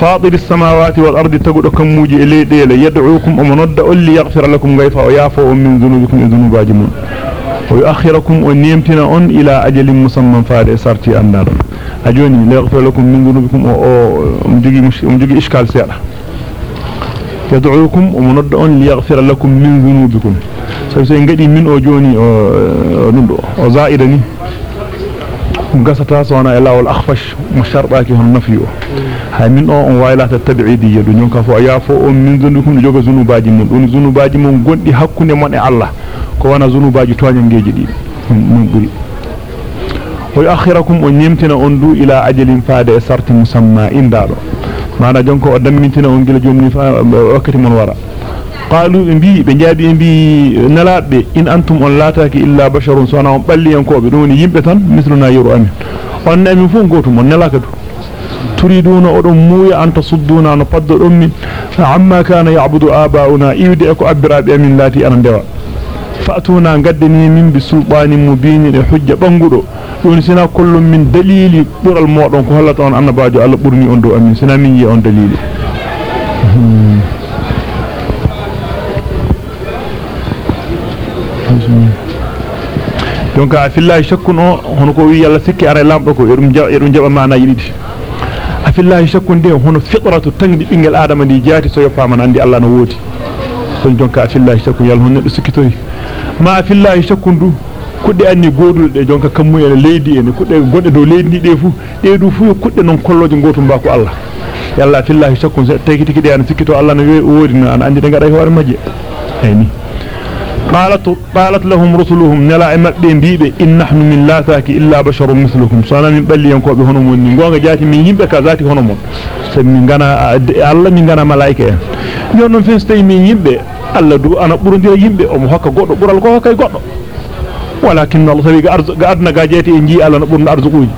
فاطر السماوات والأرض تقول كموجي إلي ديل. يدعوكم أمنود أولي يغفر لكم غيفا ويعفو من ذنوبكم ذنوب أجمون ويؤخركم ونيمتنا أن إلى أجل مسمى فاري سارتي أندار. أجوني ليغفر لكم من ذنوبكم ومجيجي إشكال سيارة. يدعوكم أمنود أن ليغفر لكم من ذنوبكم. سيسي نغدي من أجوني وزائرني ila wal akhfash musharraki hon nafiyo hay min o on waylata tabi'idiyya du nyonka fo ya fo on min zunukum joga zunubaji mun don zunubaji mun gondi hakkunde mon e Allah ko wana zunubaji toñangeji di mun buri wa akhirakum on nyemtina on du ila ajalin faade e sarti musamma indado mana jonko o dammintina on gila jonni fa wakkati mon wara qalu bi be jaabi bi nalabe in antum on lataki illa basharun sona on balli en ko be don yimbe tan misluna yuru amin on amin fu goto mon nalaka du تريدون أدم موي أن تصدونا نفض أمي. عما كان يعبد آباؤنا. إيدي أكو أبرا بأمين لاتي أنا دوا. فأتونا قدني من بسلطان مبين لحجة بنقره ونسينا كل من دليل بر المواطن كهلا طوان أنا باجو ألا برني أندو أمين. سنا مني أن دليل. donc a fillahi shakkuno hono ko wi yalla sikki ara lambdo ko irum jaba irum jaba mana yidi afillahi shakkun de hono fitratu tangdi bingel adama di jaati so yofaman andi Allah no woti don jonka afillahi shakkun yalla hono sikkitori ma afillahi shakkun du kudde anni godulde jonka kammu ene leydi ene kudde godde do leydi de fu de du fu kudde non kolloje gotum ba ko Allah yalla afillahi shakkun tagi tigi de an sikkito Allah no wodi no an andi de ngada hoore majje ayni قالت قالت لهم رسلهم نلا min min en ko be hono mon ni gonga jaati min yimbe ka zaati hono mon se min gana alla min gana malaika en non non fen stay min yimbe alla du ana burundira yimbe o mo hokka goddo bural ko hokka goddo walakin allah tawi ga adna ga jaati en ji alla no burna arzuquji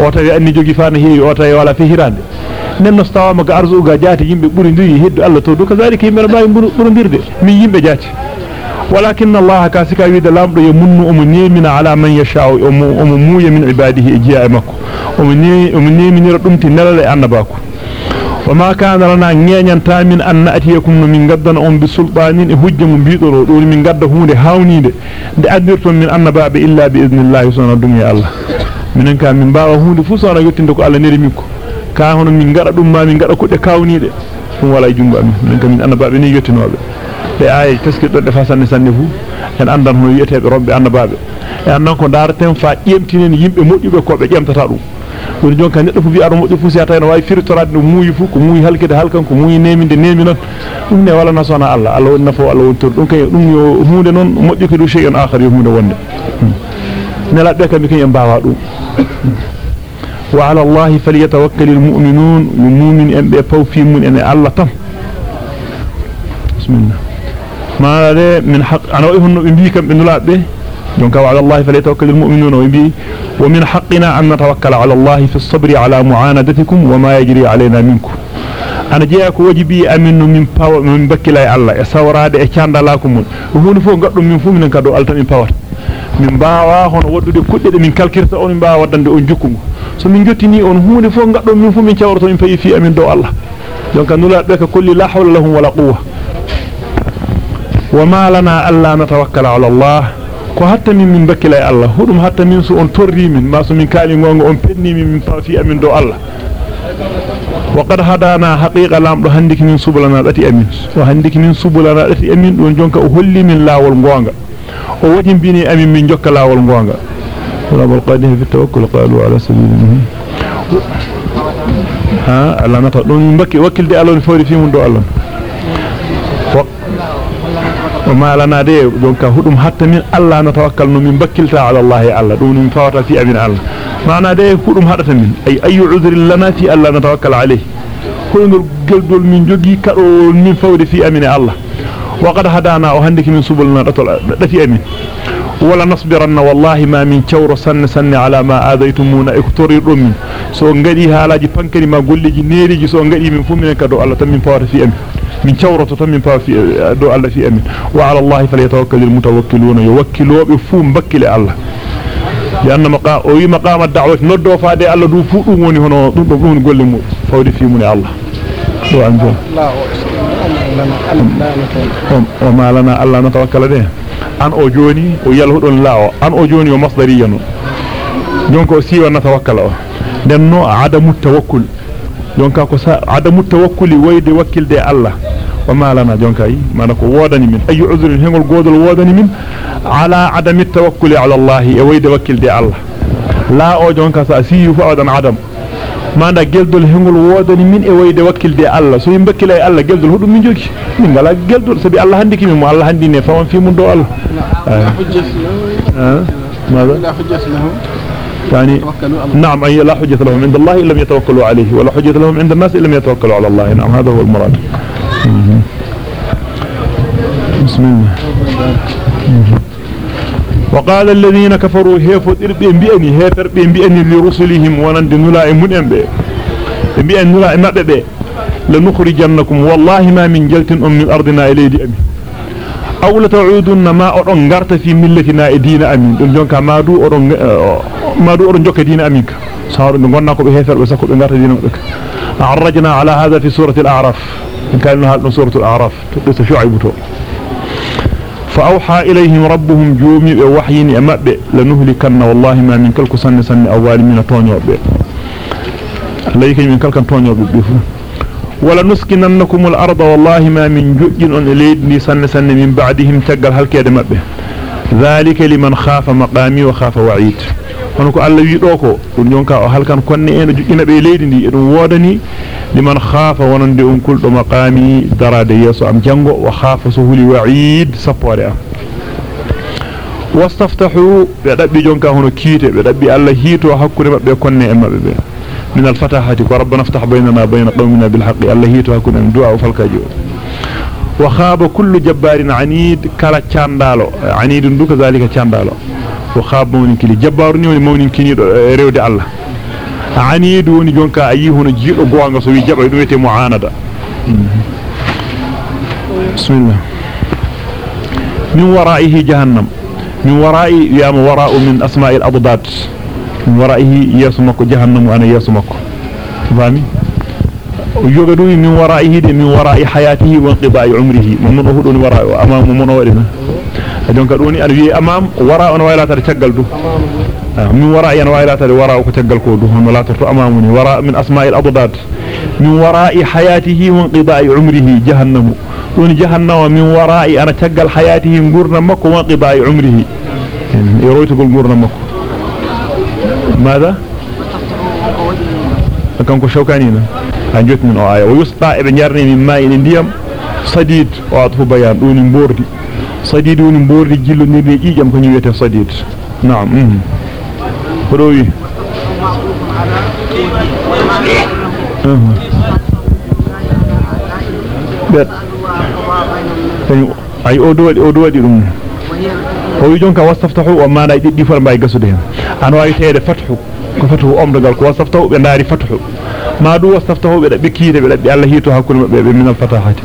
o tawi anni jogi faana heewi o tawi wala fi hirande nenno ga arzu ga jaati yimbe burindiri heddu alla to du kazalika yimbe bayi burundirde min yimbe jaati ولكن الله كاسكا ويد لامدو يمن امنيمنا على من يشاء اممو من عباده اجياء مكو من ردمتي نلال انباكو وما كان لنا نينيانتا من ان ناتيكم من غدن ام بسلطان حجه من بيدرو دول من غد هونde hawnide de addirton min annabaabe illa bi idnillahi sona dunya allah minen ka min baawa hunde fu sona yottinde ko allah neri mikko ka hono min ngada dum ma min ngada kudde kawnide dum wala jumba min min kam min annabaabe ni yottinobe be ay taskiddo de fasanne sanne fu en andan hono yetebe robbe annabaabe e annan ko daraten fa ƴemtinen yimbe moddibe ko be ƴemtata dum woni jonka neddo fu bi aro moddi fu si ata no way firtorade no muuyi fu ko muuyi halkede halkan ko muuyi neminde nemi non dum ne wala nasona Allah Allah woni nafo Allah woni tur dum kay dum yo hunde non moddi ko du shay'un akhar yo hunde wonde nela be kam kay en bawa dum wa ala Allah falyatawakkalul mu'minun mu'min en be pawfi mun en Allah tam bismillah ما من حق أنا وإهن بيكم بنلعب به يونك على الله فليتوكل المؤمنون وبي ومن حقنا أن نتوكل على الله في الصبر على معاندتكم وما يجري علينا منكم. أنا جاءك وجبي أمن من باو من بكلا الله سوراد إكان دلاكم وهون فوق قد من فوق من كدو ألت من باور hono waddude kudde min kalkirta on min baawa waddande on jukkungo so min jottini on huunde fo gaddo min fu min cawrto min payi fi amin do Allah donc nula be ka kulli la hawla lahum wala quwwa وما لنا ألا نتوكل على الله ko hatta min min bakkila e Allah hudum hatta min su on torri min ma so min kaali gonga on penni min min fi amin do Allah wa qad hadana haqiqa lamdo handiki min subulana dati amin so handiki min subulana dati amin don jonka o holli min lawol gonga o wadi bini amin min jokka lawol gonga wala bal qadih fi tawakkul qalu ala sabilihi ha Allah nata don bakki wakkilde Allah fawri fi mun do Allah وما لنا دي دونك هدوم حتى من الله نتوكل من بكلتا على الله الله دون من في أمين الله معنى دي هدوم حتى من أي أي عذر لنا في الله نتوكل عليه كل جلدول من جوجي كرو من فود في أمين الله وقد هدانا وهندك من سبلنا في أمين ولا نصبرن والله ما من تور سن سن على ما آذيتمونا اكتوري رمي سو غدي حالاجي بانكري ما غوليجي نيريجي سو غدي من فمن كدو الله تمن فوت في أمين من شورة تمن في دو الله في أمين وعلى الله فليتوكل المتوكلون يوكلوا بفوم بكل الله لأن مقام أي مقام الدعوة ندو فادي الله دو فودو وني هنا دو دون غولي مو فودي في من الله دو أنجو وما لنا ألا نتوكل عليه. أن أو جوني أو يلو دون لاو أن أو جوني مصدريا دونك سيوا نتوكل. دم نو عدم التوكل. دونك كو سا عدم التوكل ويد وكل دي الله وما لنا دونك اي ما نكو وداني من. أي عذر هيمول غودل وداني من؟ على عدم التوكل على الله ويد وكل دي الله لا أو دونك سا سيوا فادن عدم. Manda geldol hengol wodani min e wayde wakkilde Allah so yim bakkila e Allah geldol hudum min jogi min gala geldol sabi Allah handiki min mo Allah handine fawon fi mun do Allah ماذا يعني نعم أي لا حجة لهم عند الله إن لم يتوكلوا عليه ولا حجة لهم عند الناس إن لم يتوكلوا على الله نعم هذا هو المراد بسم الله وقال الذين كفروا هيفر بين بيني هيفر بين بيني لرسلهم ولن دنولا إمون ام بي ان ما بي لنخرجنكم. والله ما من جلت أم من ارضنا إلى يد أمي. أو لتعودن ما اون غرت في ملتنا دين امين دون جونكا ما دو اون آه، ما دو اون جوك دين امين صار دون غناكو هيفر وسكو دون غرت دين أمك عرجنا على هذا في سورة الأعراف. إن كان هذا سورة الأعراف. تقص شعيب فأوحى إليهم ربهم جومي وحيين أمأب لنهلكن والله ما من كلك سن سن أول من طونيو بي ليك من كلك طونيو بي ولا نسكننكم الأرض والله ما من جؤج أن ليدني سن سن من بعدهم تقل هل كيد مبه ذلك لمن خاف مقامي وخاف وعيد. ونكو الله يدوكو. ونيونكا هل كان كوني انا جؤجنا بي ليدني ادون وودني لمن خاف ونندي ان كل مقامي دراد يسو أم جانغو وخاف سهولي وعيد سبوري واستفتحوا بدبي جونكا هونو كيته بدبي الله هيتو حكوري مبه كوني أم مبه من الفتحة وربنا افتح بيننا بين قومنا بالحق الله هيتو هكون من دعاء فالكاجو وخاب كل جبار عنيد كلا تشاندالو. عنيد دوك ذلك تشاندالو. وخاب مونين كلي. جبار ني مونين كني ريودي الله عنيد وني جونكا اي هنا جيدو غوانغا سو وي جبا دويتي معانده بسم الله من ورائه جهنم من ورائه يا وراء من اسماء الاضداد من ورائه يسمك جهنم وأنا يسمك فاهمي يوغدو من ورائه دي من وراء حياته وانقضاء عمره من من هدون وراء امام من ورنا دونك دوني ان وي امام وراء ان ويلا تر تغال دو من وراء ان ويلا تر وراء كو تغال كو دو ولا تر امامني وراء من أسماء الأضداد. من وراء حياته وانقضاء عمره. جهنم. دون جهنم من وراء أنا تغال حياته غورنا مكو وانقضاء عمره. يرويت غورنا مكو. ماذا؟ كان كو شوكانينا أنجوت من آية. ويسقى ابن يرني من ماء انديام صديد. وعطف بيان. دون مبوردي صديد دون مبوردي جلو نيري جيجام كو نيويته صديد. نعم. امم فروي bet ay o do wadi o do wadi dum o wi jonka wastaftahu wa ma nay diddi fal mbay gasude hen an wawi teede fathu ko fathu omdagal ko wastaftahu be ndaari fathu ما دو واستفتحوا بدا بكيده بدا الله هيتو هكول من الفتاحات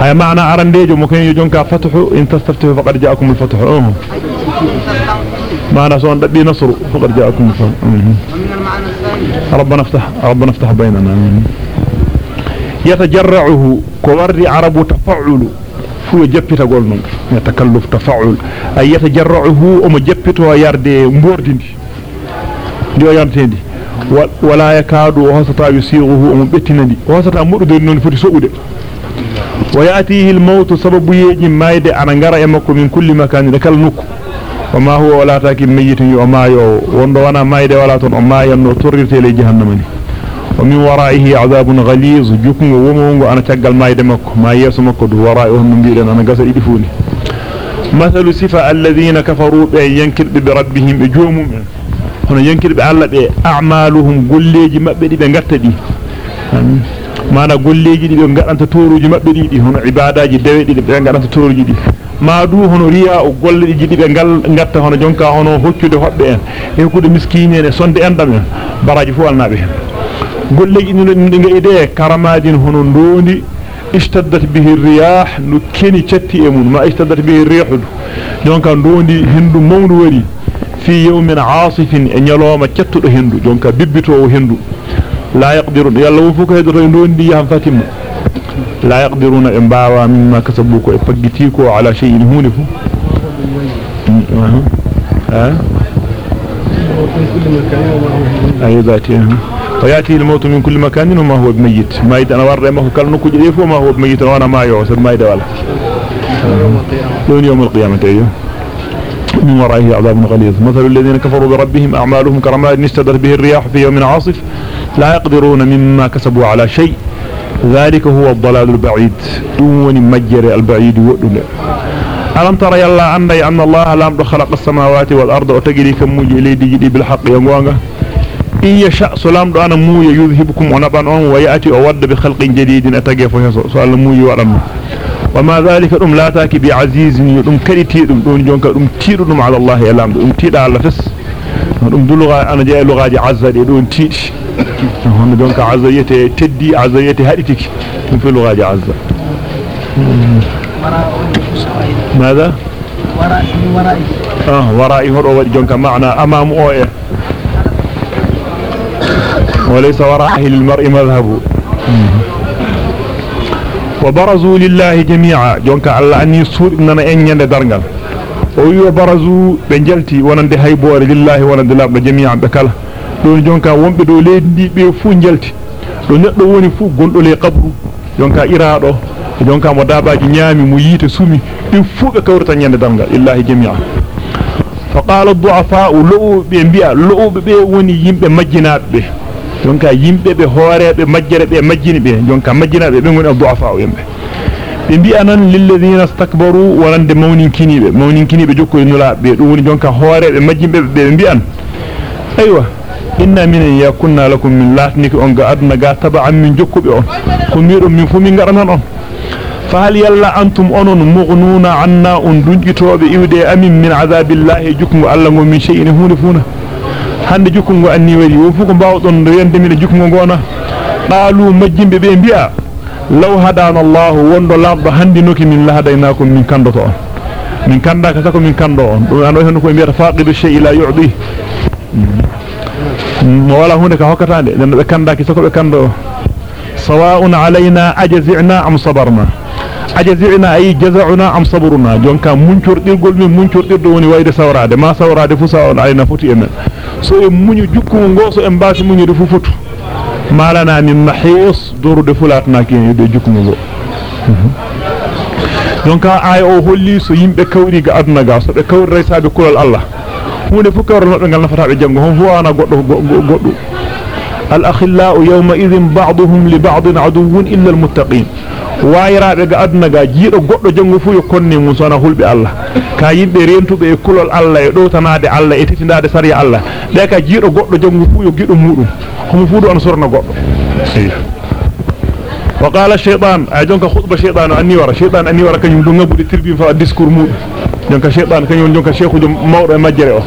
هاي معنى عرنديجو ممكن يجونكا فتحوا ان تستفتحوا فقد جاءكم الفتح آه معنى سوان دبي نصر فقد جاءكم الفتح ربنا افتح ربنا افتح بيننا يتجرعه كوري عرب تفعل فو جبتا غول يتكلف تفعل اي يتجرعه ام جبتو يرد مبوردي ndi o yamtendi wala yakadu o hosata yusighuhu um bettinandi o hosata mudude non foti sobude wa yatihi al-maut sababu yeji mayde ana ngara e وما هو ولا تاكي ميت وما يو. وندو وأنا ما يدي ولا تن وما ينو تررت إلي جهنم ومن ورائه عذاب غليظ. جكم ومونغو أنا تقل ما يدي مكو. ما يسو مكو. دو ورائه من بيلين أنا قصر إدفوني مثل صفة الذين كفروا بأي ينكر بربهم. إجوم هنا ينكر بأعلى أعمالهم قليج مبدي بنغتا دي يعني ما أنا قليج دي بنغتا تورو جمبدي دي هنا عبادة جي دي بنغتا تورو جي دي. Ma du hono riya o golle di be gal gatta hono jonka hono hoccude hobbe en e kude miskine en sonde endam en baraji fu alnabe hen golleji ni nga ide karamadin hono ndondi اشتدت به الرياح نكني تشتي امون ما اشتدت به الريح دونك ndondi hindu mawnu wari في يوم عاصف ان يلوما تشتو هندو دونك بيبيتو هندو لا يقدرون يلا وفوك هيدو ندي يام فاتم لا يقدرون ان باوا مما كسبوا كو فغتيكو على شيء هونف أي ذاتي فيأتي الموت من كل مكان وما هو بميت. ما يد أنا ورمه ما كل نكو جدي فما هو بميت. وأنا ما يوسد ما يد ولا يوم القيامة أيوه. من ورائه عذاب غليظ. مثل الذين كفروا بربهم أعمالهم كرماد اشتدت به الرياح في يوم عاصف. لا يقدرون مما كسبوا على شيء. ذلك هو الضلال البعيد. دون مجر البعيد وأدل ألم ترى يلا أني أن الله لم خلق السماوات والأرض وتجري كموجي إليدي جدي بالحق ينقوانا إن يشاء سلام دعنا مويا يذهبكم ونبان ويأتي أود بخلق جديد أتجي فهي سؤال مويا وأرمي وما ذلك bi azizin dum kaditi dum don jonka dum tiidu dum ala Allah ya lamdo dum tiida Allah fes dum duluga ana jey lugaji azza de don tiidi هون دونك عزيتي تدي في اللغة دي عزه ماذا آه، أمام أو إيه؟ وليس وراء أهل المرء مذهب. وبرزوا لله جميعا. جونك على أني سور إن أنا انيند درغال بنجلتي ونند هاي لله ونند لا جميعا بكله be don jonka wombe do leedi be fu jalti do neddo woni fu gondo le qabru jonka iraado jonka mo dabaji nyaami mo yite sumi din fu be kawrata nyande dargal lillahi jami'an فقال الضعفاء لو be bi'a lo be woni yimbe majjinaabe jonka yimbe be hoorebe majjere be majjini be jonka majjinabe be ngoni du'afa yimbe be bi anan lil ladina istakbaru walande mawnin kinibe mawnin kinibe jokko nula be dum woni jonka hoorebe majjimbe be bi an aywa inna min yakunna lakum min latniki on ga adna ga taba'an min jokkube on ko miido min fu min ngaran on فهل يلا أنتم أنون مغنون عنا أن دنجتوب إودي أمين من عذاب الله جكم ألا من شيء هون فونه hande jukkungo anni wari wo fu ko bawdon yende min jukkungo gona qalu majjimbe be bi'a law hadana allah wondo labdo handi noki min la hadaynakum min kandoto on min kanda ka sako min kando on do ando hen ko bi'ata faqidu shay la yu'di wala hunde ka hokkatande den be kanda ki sako be kando sawa'un alaina ajza'na am sabarna ajazina ay jaza'una am sabruna jonka muncurdirgol min muncurdirdo woni wayde sawrade ma sawrade fu sawon ayna foti en so e muñu jukkugo ngoso en baati muñude fu futu malana min mahis dorude fulatna ki yude jukkugo go jonka ay o holli so yimbe kawri ga aduna ga so be hunde fu kawrno be ngal nafata be jango hon fu ana goddo goddo الأخلاء يومئذ بعضهم لبعض عدو إلا المتقين wayraabe ga aduna ga jiido goddo jango fu yo konni mun sona hulbe Allah ka yimbe rentube e kulol Allah e do tanade Allah e titindade sariya Allah de ka jiido goddo jango fu yo gido mudum homo fu do an sorna goddo وقال الشيطان اجونك خطبه شيطان اني ورا شيطان اني ورا كanyum do ngabude tirbin fa discours mudum jonka shaytan kanyum jonka sheikhu jom mawdo majjere o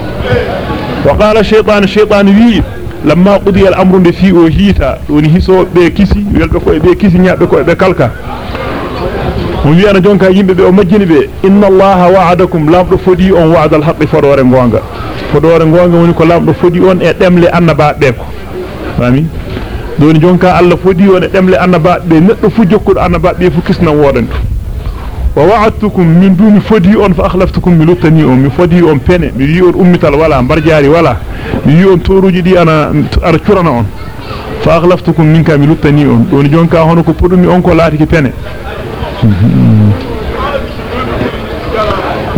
وقال الشيطان الشيطان وي لما قضي الامر في وهيتا دون hiso be kisi welbe ko be kisi nyaabe ko be kalka mun wi'ana jonka yimbe be o majjini be inna allaha wa'adakum lamdo fodi on wa'dal haqqi fodore gonga fodore gonga woni ko lamdo fodi on e demle annaba be ko fami doni jonka alla fodi on e demle annaba be neddo fu jokkudo annaba be fu kisna wodanto ووعدتكم من دون فدي أن فأخلفتكم من أم. فدي أم بين ميون أمي تل ولا برجاري ولا ميون تورجي دي أنا أرتشرنا أن فأخلفتكم منك من أم. دون جونك أهون كبرم يوم كلاتي كبين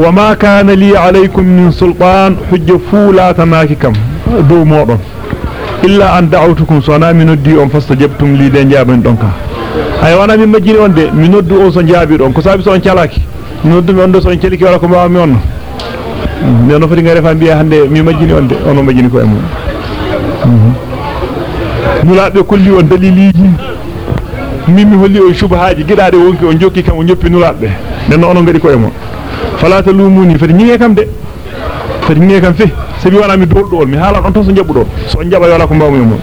وما كان لي عليكم من سلطان حجفوا لا تناككم دو مورن إلا أن دعوتكم صنا الدي أم فاستجبتم لي دنجابن دونكا ay wana min majjini on de mi noddu on so jaabi don ko sabi so on calaki noddu mi on do so on caliki wala ko bawa mi on ne no fati ngare fa biya hande mi majjini on de on majjini ko e mum nulaabe kolli on daliliji mimi holli on shubhaaji gidaade wonki on jokki kam on nyoppi nulaabe den onon ngadi ko e mon fala ta lumuni fati nyinge kam de fati nyinge kam fe sabi wana mi doldo on mi haala on to so jabbudo so on jaba wala ko mbawmi mon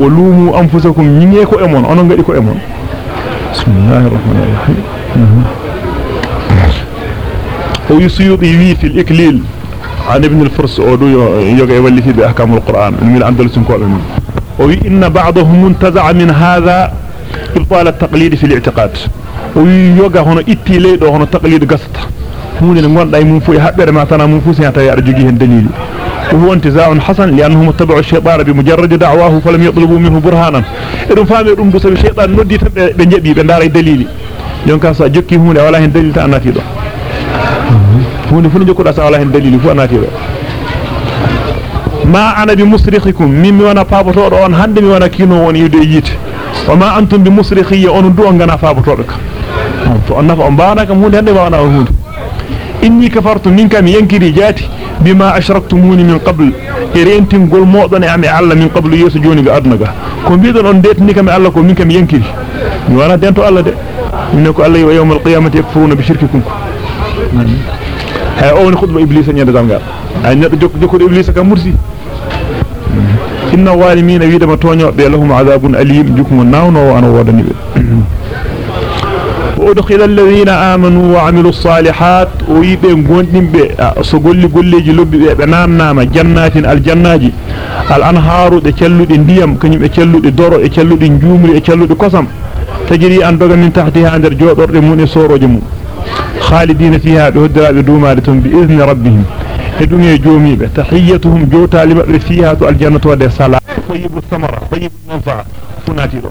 wa lumu anfusakum nyinge ko e mon onon ngadi ko e mon bismillahir rahmanir rahim o yusuyudi wi fil iklil عن ابن الفرس أودو يوغا يولي في بأحكام القرآن. من الأندلس كوبا وي إن بعضهم منتزع من هذا إبطال التقليد في الاعتقاد. وي هنا إتي ليدو هنا تقليد قصد. هون نقول لا يمنفو يحبر ما تنا منفو سياتا يرجوه الدليل وهو انتزاع حسن لأنهم اتبعوا الشيطان بمجرد دعواه فلم يطلبوا منه برهانا. ادون فامي دون بسبب الشيطان نودي تبي بن جبي بن داري دليلي دون كاسا جوكي هون ولا هين دليل تاناتي دو هون فني جوكو داسا ولا هين دليل فو اناتي دو ما أنا بمصرخكم مين وأنا فابطو دو اون هاندي وأنا كينو وأن يدي ييت وما أنتم بمصرخي اون دو غنا فابطو دو فأنا فان بانا كم هون هاندي وأنا هون. Inni kafartu minka mi yankiri jati bima ashraktumuni min qabl irentin gol modon e am alla min qabl yeso joni ga aduna ga ko biidon on detni kam alla ko minka mi yankiri mi wana dento alla de min ko alla yawmal qiyamati yakfuruna bi shirkikum hay on khutba iblis nyande zamga ay neddo jokko jokko iblis ka mursi inna walimina wiidama toñobe lahum adabun alim jukmo nawno ana wodani be ودخل الذين آمنوا وعملوا الصالحات ويبين قوانين بي سقولي قولي جلوب بي بنام نام جنات الجناجي الأنهار دي كلو دي ديم كنيم اكلو دي دورو اكلو دي نجوم اكلو دي قسم. تجري أن بغن من تحتها اندر جو دور دي موني سورو جمو خالدين فيها بهدرا بدوما لتم بإذن ربهم. هدوني جومي بتحييتهم جو تالي بقر فيها تو الجنة ودي سلاة طيب الثمرة طيب المنفعة. كناتي دو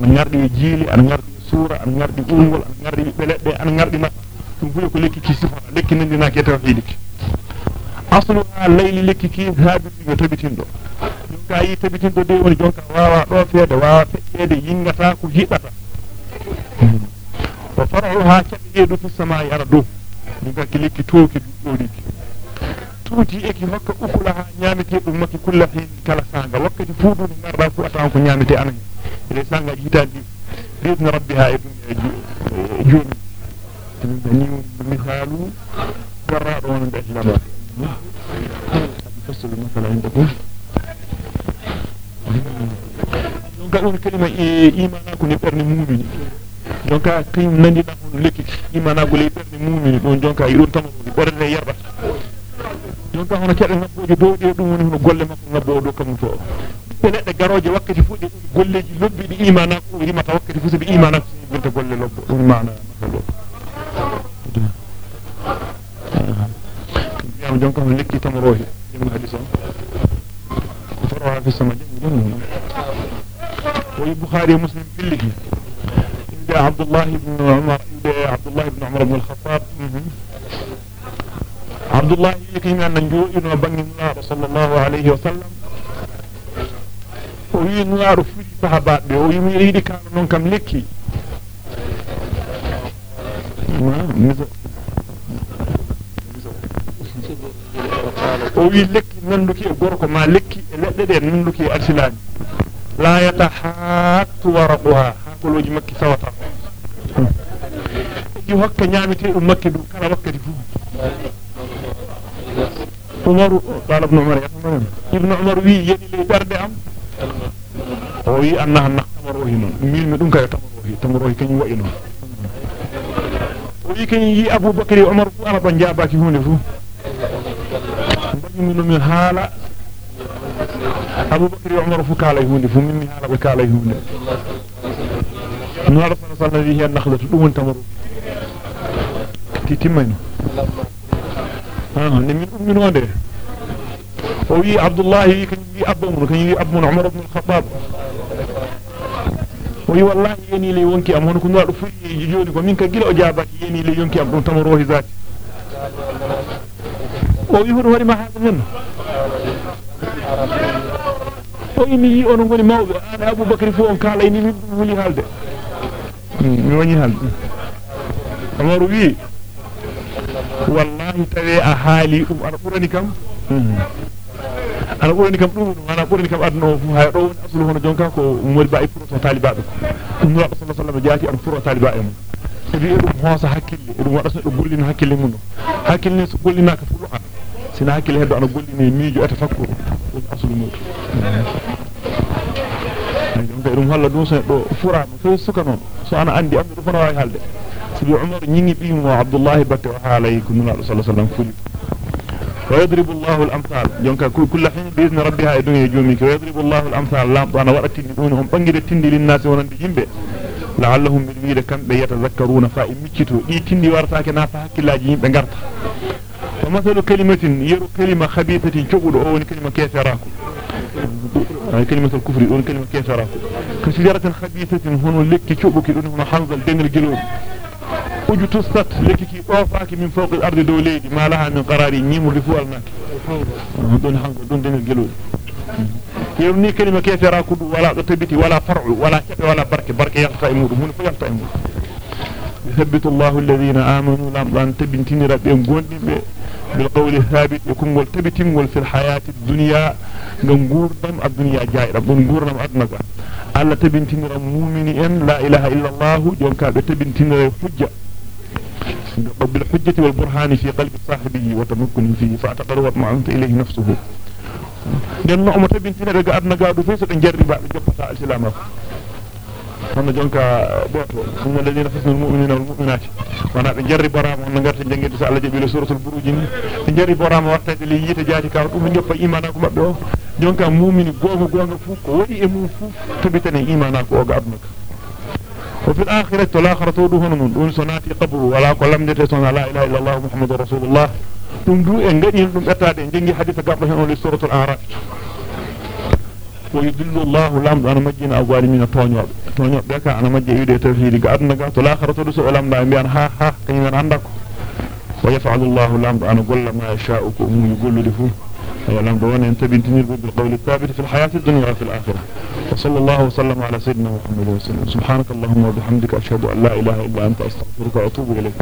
أنا نرغي جيلي أنا نرغي جيلي أنا نردي سورة أنا نردي أمول أنا نردي بلد أنا نردي ما تنفوي كل لكي كيسفة لكي نندنا كي توحيدك أصلها الليل لكي كي هابط يتبتين دو jonka yi tabitin do de woni jonka wawa do fede wawa feede yingata ko hibata وفرعها كبيد في السماء أردو نقاك لك توكي دوريك توتي اكي هكا أكلها نيامتي أمك كل حين كلا سانغا وقت فودو نمرا كو أتاهم نيامتي أنا إلي سانغا جيتان دي بإذن ربها إذن جوني تنبني مثال قراء دون الإسلام فصل المثل عندكم نقول كلمة إيمانكم يبرني مؤمنين jonka kayum nandi na on lekki imana gole berde mu'mini don jonka yidon tamaro borde yarba jonka hono kede nabboje bowde dum woni hono golle makko nabbo do kam to nedde garoje wakkati fu de golleji lobbi di imana ko rimata wakkati fu bi imana ko binta golle lobbo dum makko yam jonka hono lekki tamaro he dum hadisa ko farwa fi sama jam jam bukhari muslim fillihi عبد الله بن عمر عبد الله بن عمر بن الخطاب عبد الله يكيم أن نجو إنه بني النار صلى الله عليه وسلم وي نوار في صحابات بي وي يريد كان نون كم لكي o wi lekki nanduki e gorko ma lekki e ledde de nanduki e arsilani la yatahattu waraqaha hakoloji makki sawata ji hokka nyamete dum makki dum kala wakkati fu Umar qala ibn Umar ibn Umar wi yedi le darde am dum kay tamaro hi tamaro hi kany wa'i non o wi kany yi Abu Bakr Umar fu ana ban jabaki hunde fu mbagi min hala Abu Bakr Umar fu kala hunde fu min mi hala be kala hunde نعرف صلى به النخلة الأمم تمر تتمين ها من أم وانده وي عبد الله كان يجي أبو كان يجي أبو عمر بن الخطاب. وي والله يني لي وانكي أم هون كنا رفي يجوني ومنك جل أجابك يني لي ينكي أبو تمر ذات وي هو ما هذا yi onon goni mawɓe an aboubacry fo on kaalayni min ɗum wuli haalde mi wañi haalde omar wi wallahi tawi a haali ɗum aɗa ɓurani kam أنا أقول إنكم أمنون وأنا أقول إنكم أدنوا هيرون أصله هنا جون كاكو ومر بقى فروة طالباتك النبي صلى الله عليه وسلم جاءتي أن فروة طالباتهم تبي إيرو هواسا هكلي إيرو ورسن أقول لنا هكلي منه هكلي ناس أقول لنا كفروة سنا هكلي هدو أنا أقول لنا ميجو أتفكر أصل الموت إيرو هلا دون سنة فورا فيه سكنا سو أنا عندي أمي رفنا رأي هالدي سبي عمر نيني بيهم وعبد الله بكر عليه كنا صلى الله عليه وسلم فلي ويضرب الله الأمثال. جونكا كل حين بإذن ربها يدني جوميك ويضرب الله الأمثال. لام أنا ورتي دون هم بانغيد تندي للناس ونند يمبه لعلهم بالويد كم يتذكرون. ميتو دي تندي ورتاك نافا حكلاجي يمبه غارتا ومثل كلمة يرو كلمة خبيثة تشغل أو كلمة كيفراكم هاي كلمة الكفر يقول كلمة كيفراكم كشجرة خبيثة هنا لك تشوبك هنا حنظل دين الجلود. أجو تسقط لك كي أوفاك من فوق الأرض دولي ما لها من قراري نيمو لفوق الناك دون حنق دون دين الجلود. يرني كلمة كيف يرى ولا تبتي ولا فرع ولا كيف ولا برك. برك يلقى إمور من فيلقى إمور يثبت الله الذين آمنوا لأن لأ تبنتين ربي أنقون بالقول الثابت يكون والتبتم في الحياة الدنيا. نقول دم الدنيا جائرة نقول دم أدنك ألا تبنتين رمومين إن لا إله إلا الله. جون كابت تبنتين رفجة بالحجة والبرهان في قلب صاحبه وتمكن فيه فاعتقد واطمعنت إليه نفسه لأن نعمة بنتنا أدنى قادوا فيس نجرب جبتا الإسلام hono jonka boto dum alladina fasnul mu'minina wal mu'minati wana be jarri borama on ngarta jangede so Allah jabi le suratul buruj ni be jarri borama wattade li yita jaati kaw dum ñoppa imana ko mabbe o jonka mu'mini gonga gonga fu ko wadi e mum fu tabitane imana ko o ga aduna ka وفي الآخرة والآخرة تودو هنون دون سناتي قبر ولا قلم سنة لا إله إلا الله محمد رسول الله. دون دو إن غني دون أتاد إن جنجي حديث قبل هنون لسورة الأعراف. ويدل الله لام أنا مجينا الظالمين تونيوب تونيوب بك أنا مجي يدي توحيد قادنا قات والآخرة تودو لام دا بيان ها ها كنين عندك. ويفعل الله لام أنا قل ما يشاء كأمه يقول له ولم دون ينتبه بالقول الثابت في الحياة الدنيا وفي الآخرة. وصلى الله وسلم على سيدنا محمد وسلم. سبحانك اللهم وبحمدك أشهد أن لا إله إلا أنت أستغفرك وأتوب إليك.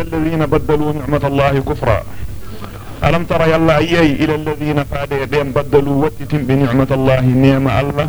الذين بدلوا نعمة الله كفرا. ألم تر يلا أيي إلى الذين فاد بين بدلوا وتتم بنعمة الله نعمة الله؟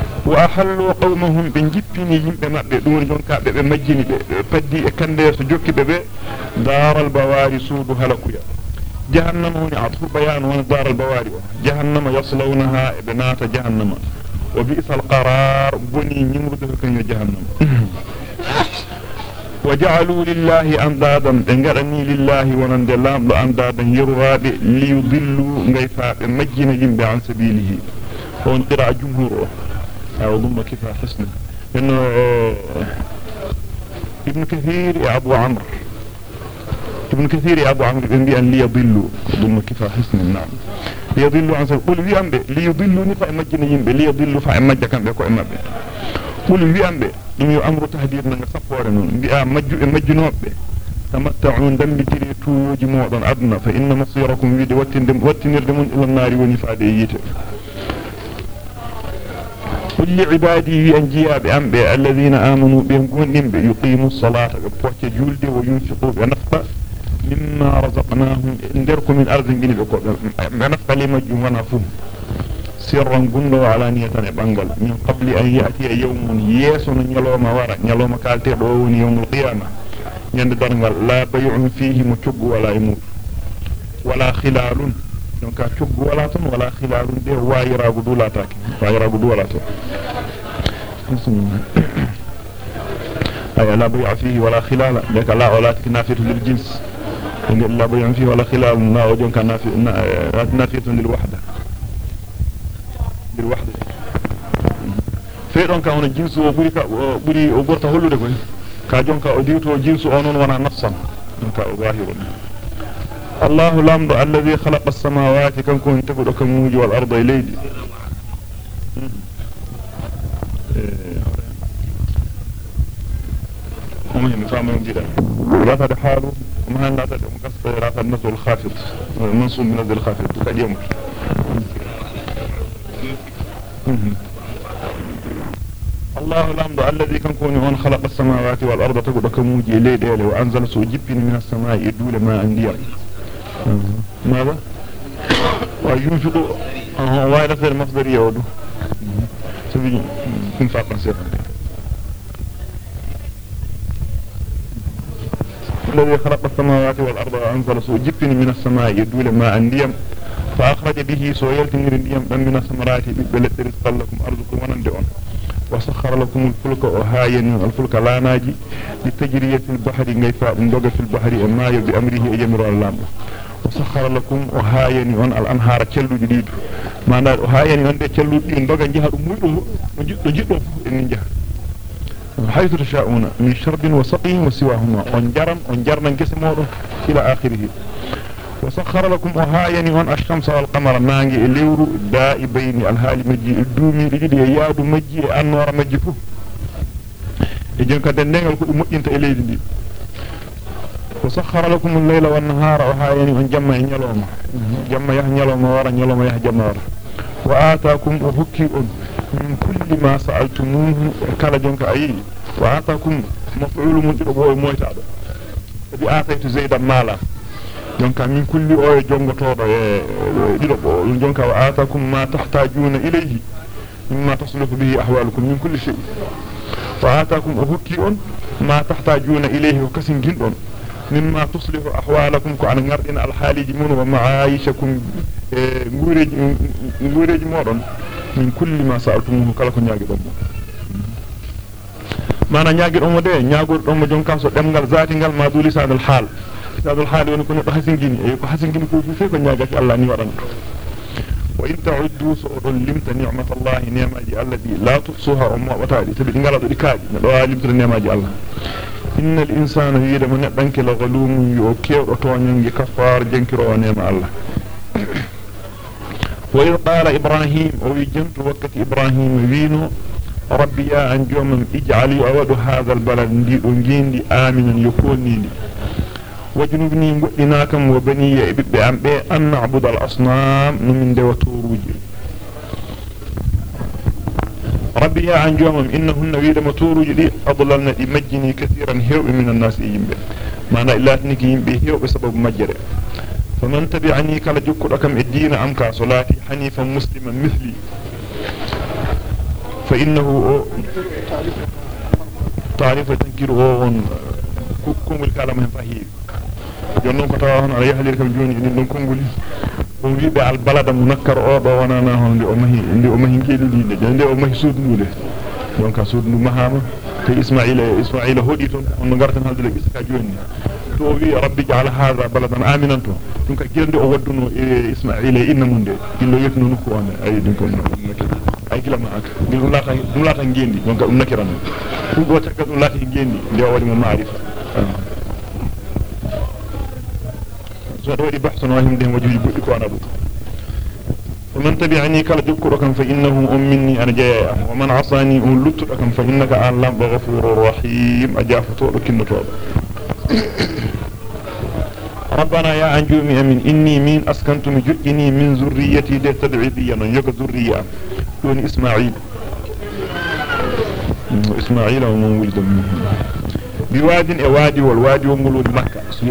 وأحلوا قومهم بنجبني يمبي مبي دوني جونكا بي مجيني بي فدي اكندي سجوكي بي دار البواري سوبو هلقويا جهنم هنا عطفو بيان وان دار البواري. جهنم يصلونها ابنات جهنم. وبئس القرار بني نمرده كن جهنم. [laughs] وجعلوا لله أندادا. انغرني لله ونند الله أندادا. يرغاب ليضلوا غيفا مجن جنب عن سبيله وانقرع جمهوره أظن كيف أحسنه إنه ابن كثير يا أبو عمر ابن كثير يا أبو عمر ابن بأن ليضل أظن كيف أحسنه نعم. ليضل عن سبيل قل في أمبي ليضل نفع مجنين بي. ليضل فع مجا كان بيكو إما بي قل في أمبي دمي أمر تهدير من صفور بأ مجو مجنوب بي. تمتعون دم بجري توجي موضا أدنى. فإن مصيركم في دي واتن دم واتن يردمون إلى النار ونفع ديته دي yite قل لعبادي أنجياب أنبي الذين آمنوا بهم. قوندين يقيموا الصلاة بوحة جولد وينفقوا بنفقة. مما رزقناهم اندركم من أرض بني بنفقة لما جمعنا فهم سرا قلنا علانية بانجل من قبل أن يأتي يوم يسون نيلوما ورا نيلوما كالتي دون يوم القيامة. يندرنغل لا بيع فيه متشق ولا يموت ولا خلال. Dulato ay la bay'a fihi wala khilala dak la wala nafitu lil jins la bay'a fihi wala khilal na wajon kan nafi nafitu lil wahda bil wahda be don ka hono jinsu o buri ka buri o gorta hollude koy ka jonka o diwto jinsu o non wana nafsan ka o zahirun الله لامد الذي خلق السماوات كم كنت تقول كموج والأرض إليه مهم فاهم جدا لا تدع حاله وما لا تدع مكسر لا تدع نزل الخافض. منصوب من نزل الخافض. تقديمك الله الحمد الذي كان كون هون خلق السماوات والأرض تقول كموجي ليدي وأنزل سوجبين من السماء يدول ما عندي ماذا؟ وينفق وائلة المصدر يعود. سبيل انفاقا سيرا الذي خلق السماوات والأرض وأنزل سوجبين من السماء يدول ما عندي فأخرج به سويلت الديم من الثمرات ببلد رزقا لكم أرزقكم ونندعون وسخر لكم الفلك وهاين الفلك لا ناجي. لتجرية البحر غيفاء دوغ في البحر ما بأمره يمر الله وسخر لكم وهاين on الأنهار celluji diidu manda وهاين on de celluji din doga jaha dum muydum no jiddo jiddo en jaha حيث تشاءون من شرب وسقي وسواهما on jaram on jarnan gese modon ila akhirih وسخر لكم وهايني هون الشمس والقمر نانجي الليور دائبين الهالي مجي الدومي لجدي يادو مجي النور مجي فو إجن كدنغل كو مؤينت إليه دي وسخر لكم الليل والنهار وهايني هون جمع نيلوما جمع يح نيلوما ورا نيلوما يح جمع ورا وآتاكم وفكي من كل ما سألتموه كلا جنك أي. وآتاكم مفعول من جربوه مويتا بآتيت زيدا مالا. jonka min kulli o e jongotodo e dido bo jonka wa atakum ma tahtajuna ilayhi mimma tasluhu bihi ahwalukum min kulli shay wa atakum hukki on مما تصلح أحوالكم كعن نرئن الحال جمون ومعايشكم. إيه، نورج نورج مورن من كل ما سألتموه كلك نياغي دمو مانا نياغي دمو دي نياغي دمو جون كاسو دمغل ذاتي نغل ما دولي سعد الحال. سعد الحال ونكون بحسن جيني. ايكو حسن جيني كوفي فيكو نياغي الله نيوارن وإن تعدوا سعر لمت نعمة الله نعمة الذي لا تحصوها عمو وتعدي. تبقى نغلط إكاج نعمة الله. إن الإنسان هي لما نبنك لغلوم يوكير أتوانين يكفار جنكر ونعم الله. وإذ قال إبراهيم ويجنت وقت إبراهيم وينو ربي يا أنجوم اجعلي أود هذا البلد دي أنجين دي آمنا يكوني دي. وجنبني مؤلناكم وبني بأم بأن نعبد الأصنام من دواتور وجل ربي عن جوهم إنهن ويدا مطور جلي أضللنا إمجني كثيرا هيو من الناس إيجيم بي معنى إلا أتنك إيجيم بي هيو بسبب مجري فمن تبعني كلا جوكو لكم الدين أمكا صلاتي حنيفا مسلما مثلي. فإنه تعريف تنكير غوغن كوكو ملكا لمهن فهيب جنون كتاوهن على يحلي لكم جوني إن نكون قولي ndi o mahi ngeedi de ndi o mahi sudnude donc ka sudnu mahama te isma'ila isma'ila hodi ton on gartan halde le ka joni to wi rabbi ja'al hadha baladan aminan to dum ka gelde o wadduno e isma'ila inna munde illo yetno nokku on ay dum ko ay kila ma ak dum lata dum lata ngendi donc dum nakiran dum do takka dum lata ngendi de o wadi mo سأدوري بحث واهم دهم وجهي بؤلك وأنا بو ومن تبعني كلا جكركم فإنه أم مني أنا جايا ومن عصاني أم لتركم فإنك أن لم غفور رحيم. أجاف طولك النطول ربنا يا أنجومي أمين إني مين أسكنت مجرئني من ذريتي دي تدعيديا يك ذرية. دون إسماعيل. إسماعيل ومن ولد. biwadin e wadi wal wadi wongol woni makka so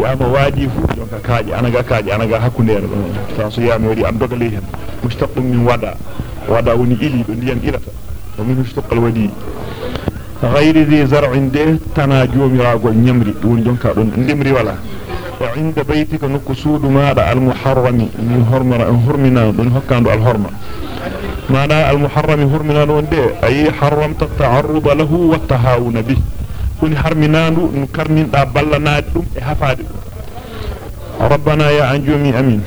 jonka kaaji anaga kaaji anaga hakkundeere don fa so yama wadi am dogale hen mustaqqim min wada wada woni ili do ndiyam ilata wa min mustaqqal wadi غير ذي زرع ده تنا جوميراغol nyamri dum jonka don ndimri wala wa inda baytika nukusudu mada al muharrami min hurmara hurmina don hokkando al hurma mada al muharrami hurmina don de ay harramta ta'arrud lahu wa tahawun bihi kuni harminandu no karminda ballanaade dum e hafaade dum rabbana ya anjumi amin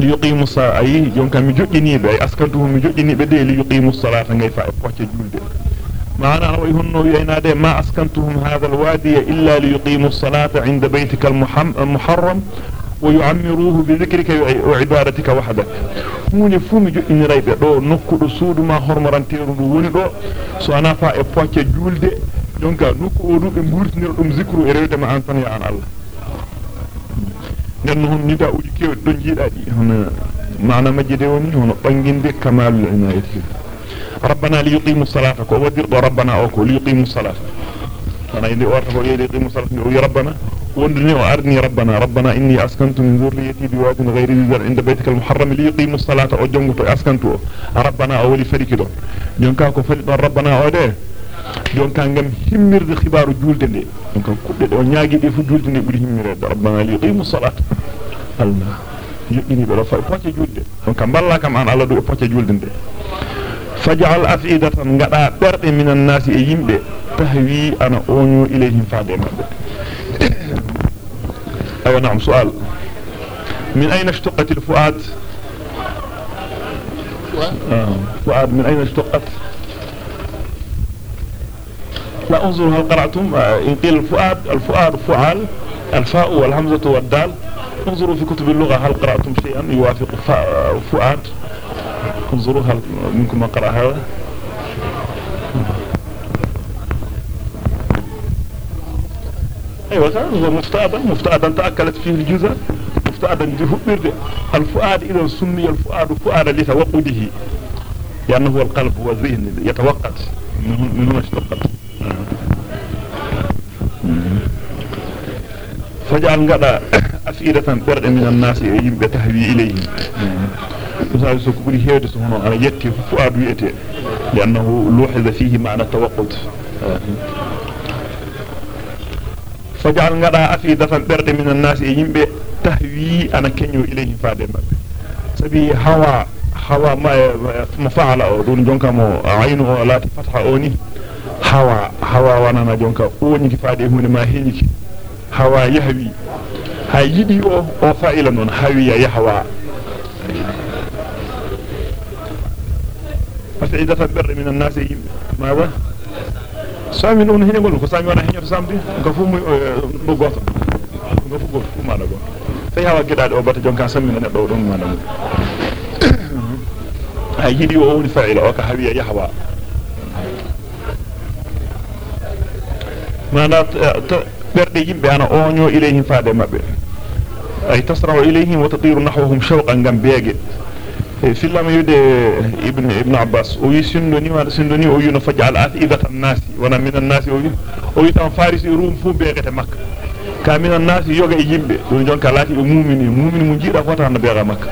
ليقيموا الصلاة. أي يوم كان مجدني بأي أسكنتهم مجدني بدي ليقيموا الصلاة. غيفا إفوة جولد معنى ويهن ينادي ما أسكنتهم هذا الوادي إلا ليقيموا الصلاة عند بيتك المحرم ويعمروه بذكرك وعبادتك وحدك هوني فومي جو إن ريبه دو نكو سود ما هرمرانتيرو دو وني دو. سو أنا فا جولد donc nokku o dum be burtinir dum zikru e rewde ma nida uji kew don jiida di hono maana majjide woni hono banginde kamalul inayati ربنا ليقيموا الصلاة ودر ربنا أوكو ليقيموا الصلاة أنا إذا أردت أن يقيموا الصلاة يا ربنا وندني وأرني ربنا ربنا إني أسكنت من ذريتي بواد غير ذي عند بيتك المحرم ليقيموا الصلاة أجنت أسكنت ربنا أولي فريق دون ينكاكو فريق ربنا jon ngam himmirde julde de donc kudde do nyaagi de fu julde de buri himmirede rabbana li qimu salat allah yidini be do fa pocce julde donc balla kam an allah do pocce julde de faj'al afidatan ngada berde minan nasi e yimbe tahwi ana onyo ilayhim faade mabbe aw na'am su'al من أين اشتقت الفؤاد فؤاد من أين اشتقت لا انظروا هل قرأتم إن قيل الفؤاد الفؤاد فعال الفاء والهمزة والدال. انظروا في كتب اللغة هل قرأتم شيئا يوافق فؤاد؟ انظروا هل منكم من قرأ هذا؟ أيوه هو مفتادا مفتادا تأكلت فيه الجزء مفتادا بهبرد الفؤاد إذا سمي الفؤاد فؤادا لتوقده لأنه هو القلب هو الذهن يتوقد من هنا اشتقت. فجعل غدا أفئدة برد من الناس يجب تهوي إليهم وسأل سكبري هيد سهنا أنا يتي فؤاد ويأتي لأنه لوحظ فيه معنى التوقد فجعل غدا أفئدة برد من الناس يجب تهوي أنا كنيو إليهم فادم سبي هوا هوا ما مفعل أو دون جونكا مو عينه لا تفتح أوني hawa hawa wanana jonka woni faade hunde ma heñiki hawa yahwi ha yidi o o fa'ila non hawi ya yahwa فسعيدة برد من الناس ماذا سامي نون هنا يقول سامي وأنا هنا سامي غفوم بغوت غفو غفو ما نغو في هوا كده أو بات جون كان سامي نا دو دون ما نغو هاي يدي أو وني فاعل أو كهوي يحوى mana berde yimbe ana onyo ilayhim faade mabbe ay tasraw ilayhim wa tatiru nahwahum shawqan gam beege. في لما يد ابن ابن عباس ويسندني ما سندني وينا فجعل أفئدة الناس وأنا من الناس وي ويتم فارس روم فو بيغة مكة كامن الناس يوغا يجيب دون جون كالاتي مؤمني مؤمن مجيرا فوتا نبيغة مكة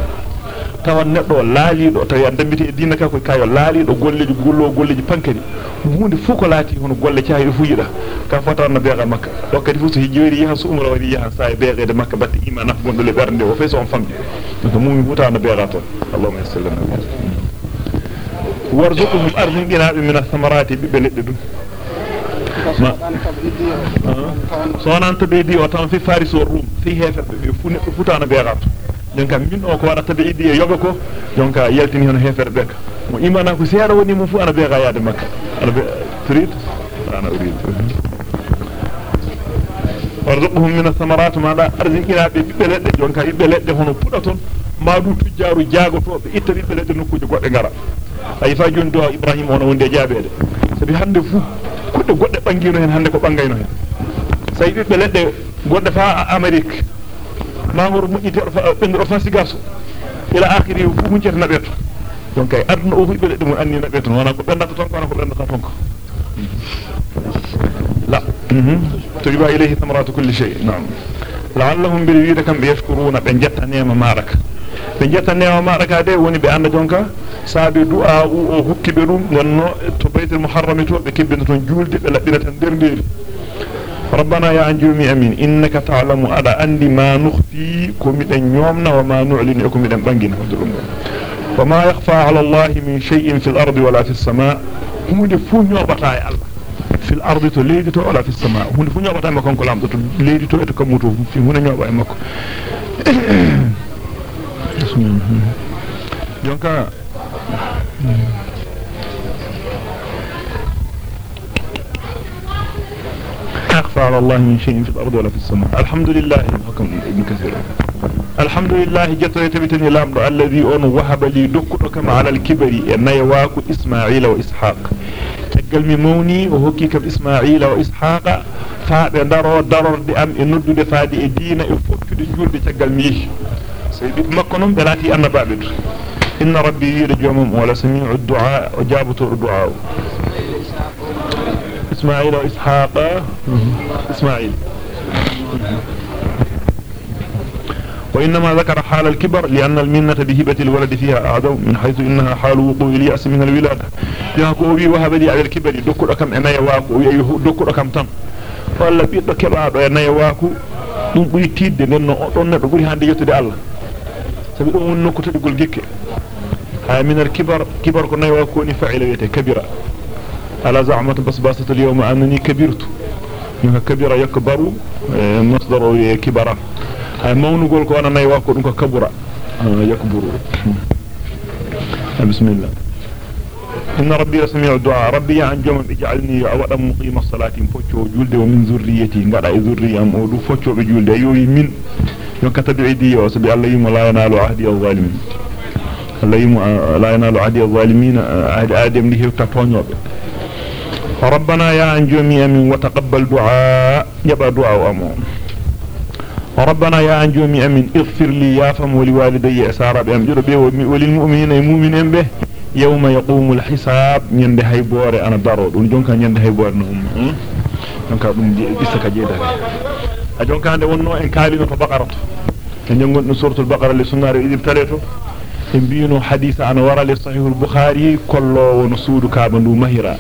tawan neddo laalido tawi andambiti e dinna ka ko kayo laalido golleji gollo golleji pankari hunde fu ko laati hono golle caayi fu yida ka fota na beega makka kadi fu so hijjoori yaha su umra wadi yaha sa beegede makka batte iman naf gondo le bernde o feso on famdi to mumi huta na beega ton allahumma sallallahu alaihi wasallam warzuquhum arzqina min ath-thamarati bi beledde dum ma so nan to beedi o tan fi faris o rum fi hefe be fu ne futa na beega ton jonka min o ko warata be iddi e yoga ko jonka yaltini hono hefere beka mo imana ko seeda woni mo fu ana be ga yaade makka ana be turid ana urid warzuqhum min ath-thamarat ma da arzikina be bibbe ledde jonka bibbe ledde hono puda ton ma du tujjaru jaagoto be itta bibbe ledde nokkuje godde ngara ay fa jon do ibrahim on wonde jaabede sabi hande fu kudde godde bangino hen hande ko bangayno hen say bibbe ledde godde fa amerique mangoro mujjite bengro fasi gaso ila akhiri fu mujjete nabeto donc ay aduna o fu be dum anni nabeto wana ko bendata ton ko ko bendata ton ko لا تجب إليه ثمرات كل شيء نعم لعلهم بالويد كم يشكرون بنجت نعمة مارك بنجت نعمة مارك هذا وني بأن جونكا سابي دعاء بروم ونو تبيت المحرم تو بكبنة جولد بلا بلا تندر ربنا يا أنجومي أمين إنك تعلم أدا أندي ما نخفي كمدن يومنا وما نعلن كمدن بانجين وما يخفى على الله من شيء في الأرض ولا في السماء. هم دفون يوبتا الله. في تليد تو ولا في السماء. هم دفون يوبتا مكان كلام تليد تو اتكموتو في هنا يوبا مكو. [coughs] jonka أخفى على الله من شيء في الأرض ولا في السماء. الحمد لله. حكم ابن كثير. الحمد لله. جتو يتبتني لامدو الذي أن وهب لي دكتو كما على الكبر. أن يواكو إسماعيل وإسحاق. تقل مموني وهكي كب إسماعيل وإسحاق. فاɓe daro darorde am e noddude faade e diina e fottude julde caggal mi yehi seydi makko non ɓe laati annabaɓe to inna rabbi yiide joomum إسماعيل وإسحاق إسماعيل وإنما ذكر حال الكبر لأن المنة بهبة الولد فيها أعظم من حيث إنها حال وقوع اليأس من الولادة يهكو أبي وهب لي على الكبر دكر أكم أنا يواكو دكر أكم تم ɓiɗɗo keɓaɗo e nayo waaku ɗum ɓuri tidde nden no ɗon neɗɗo ɓuri hande yettude allah sabi ɗum woni nokku taɗugol gikke ha min al kibar kibar ko nayo waaku woni fa'ila basbasatu al yawma annani kabirtu min kabira yakbaru masdar o wiye kibara hay mawnugol ko wana nayo waaku ɗum ko kabura yakburu bismillah إن ربي لسميع الدعاء. ربي عن جمع اجعلني أولا مقيم الصلاة فوتشو جولد ومن ذريتي. قرأ ذرية أمودو فوتشو بجولد أيوه من؟ يوم كتب عدي وسبي الله يوم لا ينال عهدي الظالمين. الله يوم لا ينال عهدي الظالمين. عهد آدم له تطونيو فربنا يا أنجومي أمين وتقبل دعاء. يبقى دعاء أمون ربنا يا أنجومي أمين اغفر لي يا فم ولوالدي أسارة بأمجر به وللمؤمنين المؤمنين به. يوم يقوم الحساب يندهي بواري أنا دارو. دون جنكا يندهي بواري نهم جنكا دون جيسكا جيدا أجنكا عند ونو إن كالينا فبقرة إن جنكا نصورة البقرة لسنار إذ ابتلته إن بينو حديث عن ورا لصحيح البخاري كله ونصود كابندو مهرا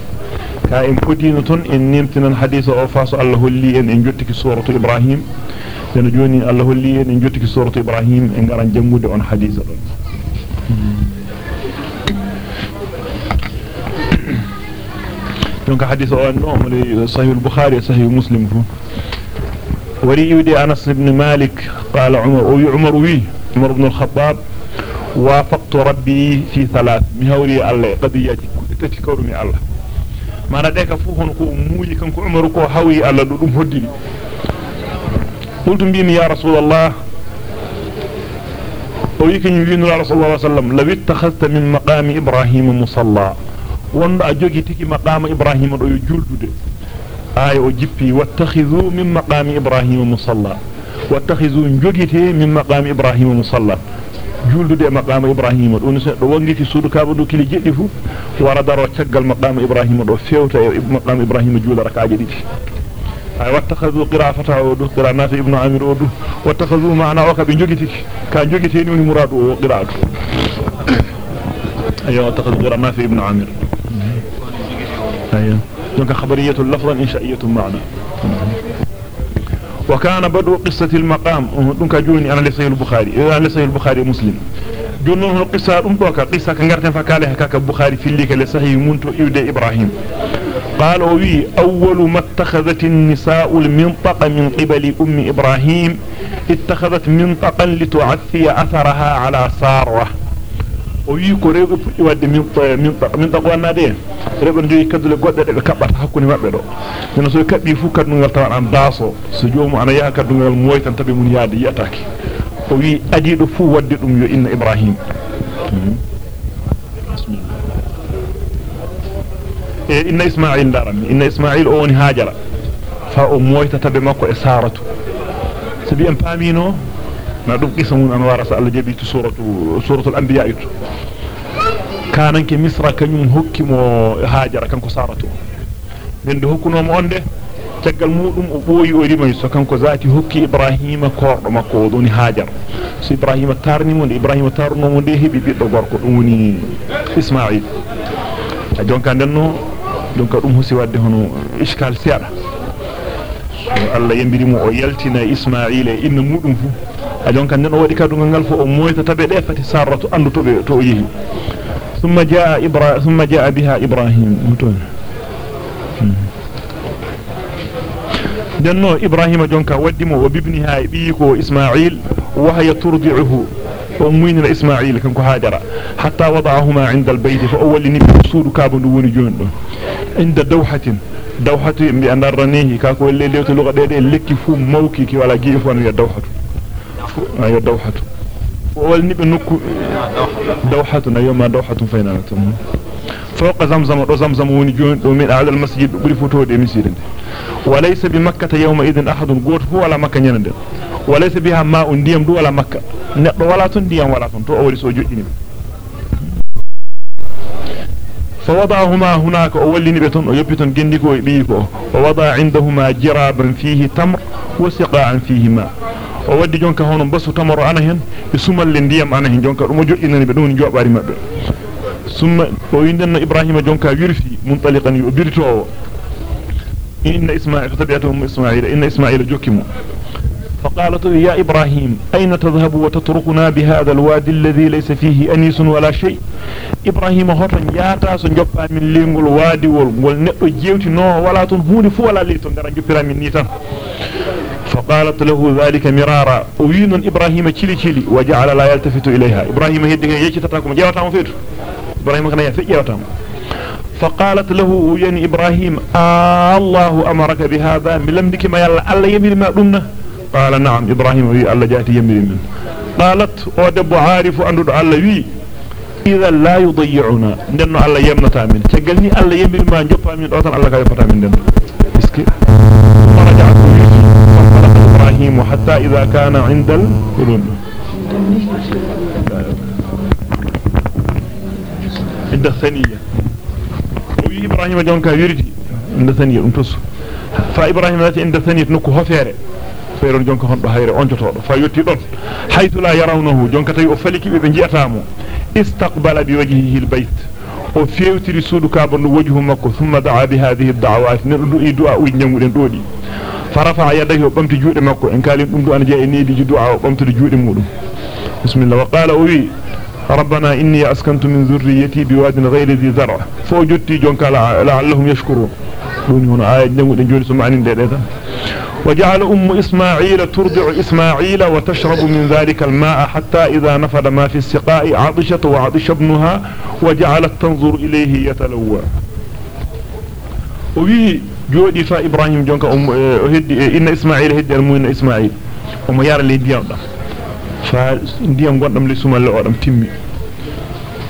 كائن بدينة إن نمتنا الحديث أوفاس الله اللي إن جتك سورة إبراهيم جنجوني الله اللي إن جتك سورة إبراهيم إن قرن جمود عن حديث دونك حديث أول نوم صحيح البخاري صحيح مسلم فو وريودي أنس بن مالك قال عمر أو عمر وي عمر بن الخطاب وافقت ربي في ثلاث مهوري الله قد يجب تتكرمي الله ما نديك فوهن كو موجي كان كو عمر كو حوي الله دودم هدي قلت بيم يا رسول الله ويكن يبين رسول الله صلى الله عليه وسلم لو اتخذت من مقام إبراهيم مصلى wonno a jogi tiki maqama ibrahima do yo juldude ay o jippi wattakhizu min maqami ibrahima musalla wattakhizu jogite min maqami ibrahima musalla juldude maqama ibrahima do so do wongiti suudu kaaba do kili jeddi fu wara daro caggal maqama ibrahima do fewta e maqama ibrahima juula rakaaje didi ay wattakhazu qira'ata o do qira'atu ibnu amir o do wattakhazu ma'ana o ka be jogiti ka jogite ni muradu o qira'atu ayo wattakhazu qira'atu ibnu amir أيوة دونك خبرية لفظا إنشائية معنى وكان بدو قصة المقام. دونك جوني أنا لسي البخاري أنا لسي البخاري مسلم. جوني قصة أم قصة كنغرتن فكالها كاك البخاري في الليك لسهي منتو إيودي إبراهيم. قال وي أول ما اتخذت النساء المنطقة من قبل أم إبراهيم اتخذت منطقا لتعثي أثرها على سارة. O wi ko rewbe fuddi wadde min min min tako wannade rewbe jogi kadule godde de be kabbata hakkunde mabbe do den so kabbi fu kadungal tawan an daso so joomu ana yaha kadungal moytan tabe mun yaade yataake o wi adido fu wadde dum yo inna ibrahim e inna isma'il daram inna isma'il o woni hajara fa o moyta tabe makko e saratu sabi en pamino نادوم قسمون أنوار سأل جبي سورة سورة الأنبياء كان إنك مصر كنون هكيم وهاجر كان كسارته من ده كنا مأند تقل مؤلم أبوي وريما يسو كان كزاتي هكي إبراهيم كور ما قوضوني هاجر سي إبراهيم تارنمون إبراهيم تارنمون ديه ببيض بارك أوني إسماعيل جون كان دنو دونك دوم هو سي اشكال سيارة الله ينبري مو يلتنا اسماعيل ان مودم فو a jonka den o wadi kadungal ngal fu o moyta tabe de fati sarratu andu to be to o yehi. ثم جاء إبرا ثم جاء بها إبراهيم متون دنو إبراهيم جونكا ودمو وبابنها بيكو إسماعيل وهي ترضعه ومين إسماعيل كان هاجر حتى وضعهما عند البيت فأول نبي سود كاب دون جون عند دوحة دوحة بأن الرنيه كاكو اللي ليوت لغة دي لكي فو موكي كي ولا جيف وان يا دوحة يا دوحة. فأول نبي نكو دوحة يوم دوحة فينا فوق زمزم وزمزم وني جون من أعلى المسجد. بري فوتو دي مسجد وليس بمكة يومئذ أحد. قوت هو ولا مكة ينندل وليس بها ماء ديام دو ولا مكة. نقض ولا تن ديام ولا تن تو أولي سوجو إنم فوضعهما هناك. أولي نبتن ويبتن جندكو بيكو. ووضع عندهما جرابا فيه تمر وسقاعا فيه ماء. وودي جونكا هون بس تمر أنا هن بسمال لنديام أنا هن جونكا رمجو إنني بدون جو باري مبه ثم ويندن إبراهيم جونكا يرفي منطلقا يبرتو إن إسماعيل فتبعتهم إسماعيل إن إسماعيل جوكمو فقالت يا إبراهيم أين تذهب وتتركنا بهذا الوادي الذي ليس فيه أنيس ولا شيء إبراهيم هرن ياتا سنجبا من لينغ الوادي والنقو جيوتي نو ولا تنهون فو ولا ليتون دران جبرا من نيتا فقالت له ذلك مرارا. وين إبراهيم تشلي تشلي وجعل لا يلتفت إليها. إبراهيم هيدك يجتتاكم جاوتام فيتو إبراهيم كان يفئ جاوتام فقالت له يعني إبراهيم آه الله أمرك بهذا. من لمدك ما يلا. ألا يمير ما دمنا قال نعم. إبراهيم وي الله جاتي يمير من قالت ودب عارف أن الله وي إذا لا يضيعنا. لأنه الله يمنتا من تقلني الله يمير ما نجفا من أوطن الله كيفتا من دنه إذا كان عند القلوب عند الثانية. إبراهيم جونكا يريد عند ثانية أنتص فإبراهيم التي عند ثانية نكو هفيري فيرون جونكا هندو هيري أنجتو فيوتي دون حيث لا يرونه جونكا تي أفلكي ببنجيتامو استقبل بوجهه البيت. وفيوتي رسول كابن وجهه مكو ثم دعا بهذه الدعوات. نردو إي دعاء وينجمودين دودي فرفع يديه وقمت جود مكو إن كان يقوم أنا جاء نيدي دعاء وقمت جود مولو بسم الله وقال أوي ربنا إني أسكنت من ذريتي بواد غير ذي زرع فوجدتي جونك لعلهم يشكرون دون هنا آية جنود جوني سمعني ديتا وجعل أم إسماعيل ترضع إسماعيل وتشرب من ذلك الماء حتى إذا نفد ما في السقاء عطشت وعطش ابنها وجعلت تنظر إليه يتلوى وفي جودي فا إبراهيم جونك أم هدي إن إسماعيل هدي المؤمن إسماعيل أم يار اللي ديام ده فا ديام قدام لسوم الله تيمي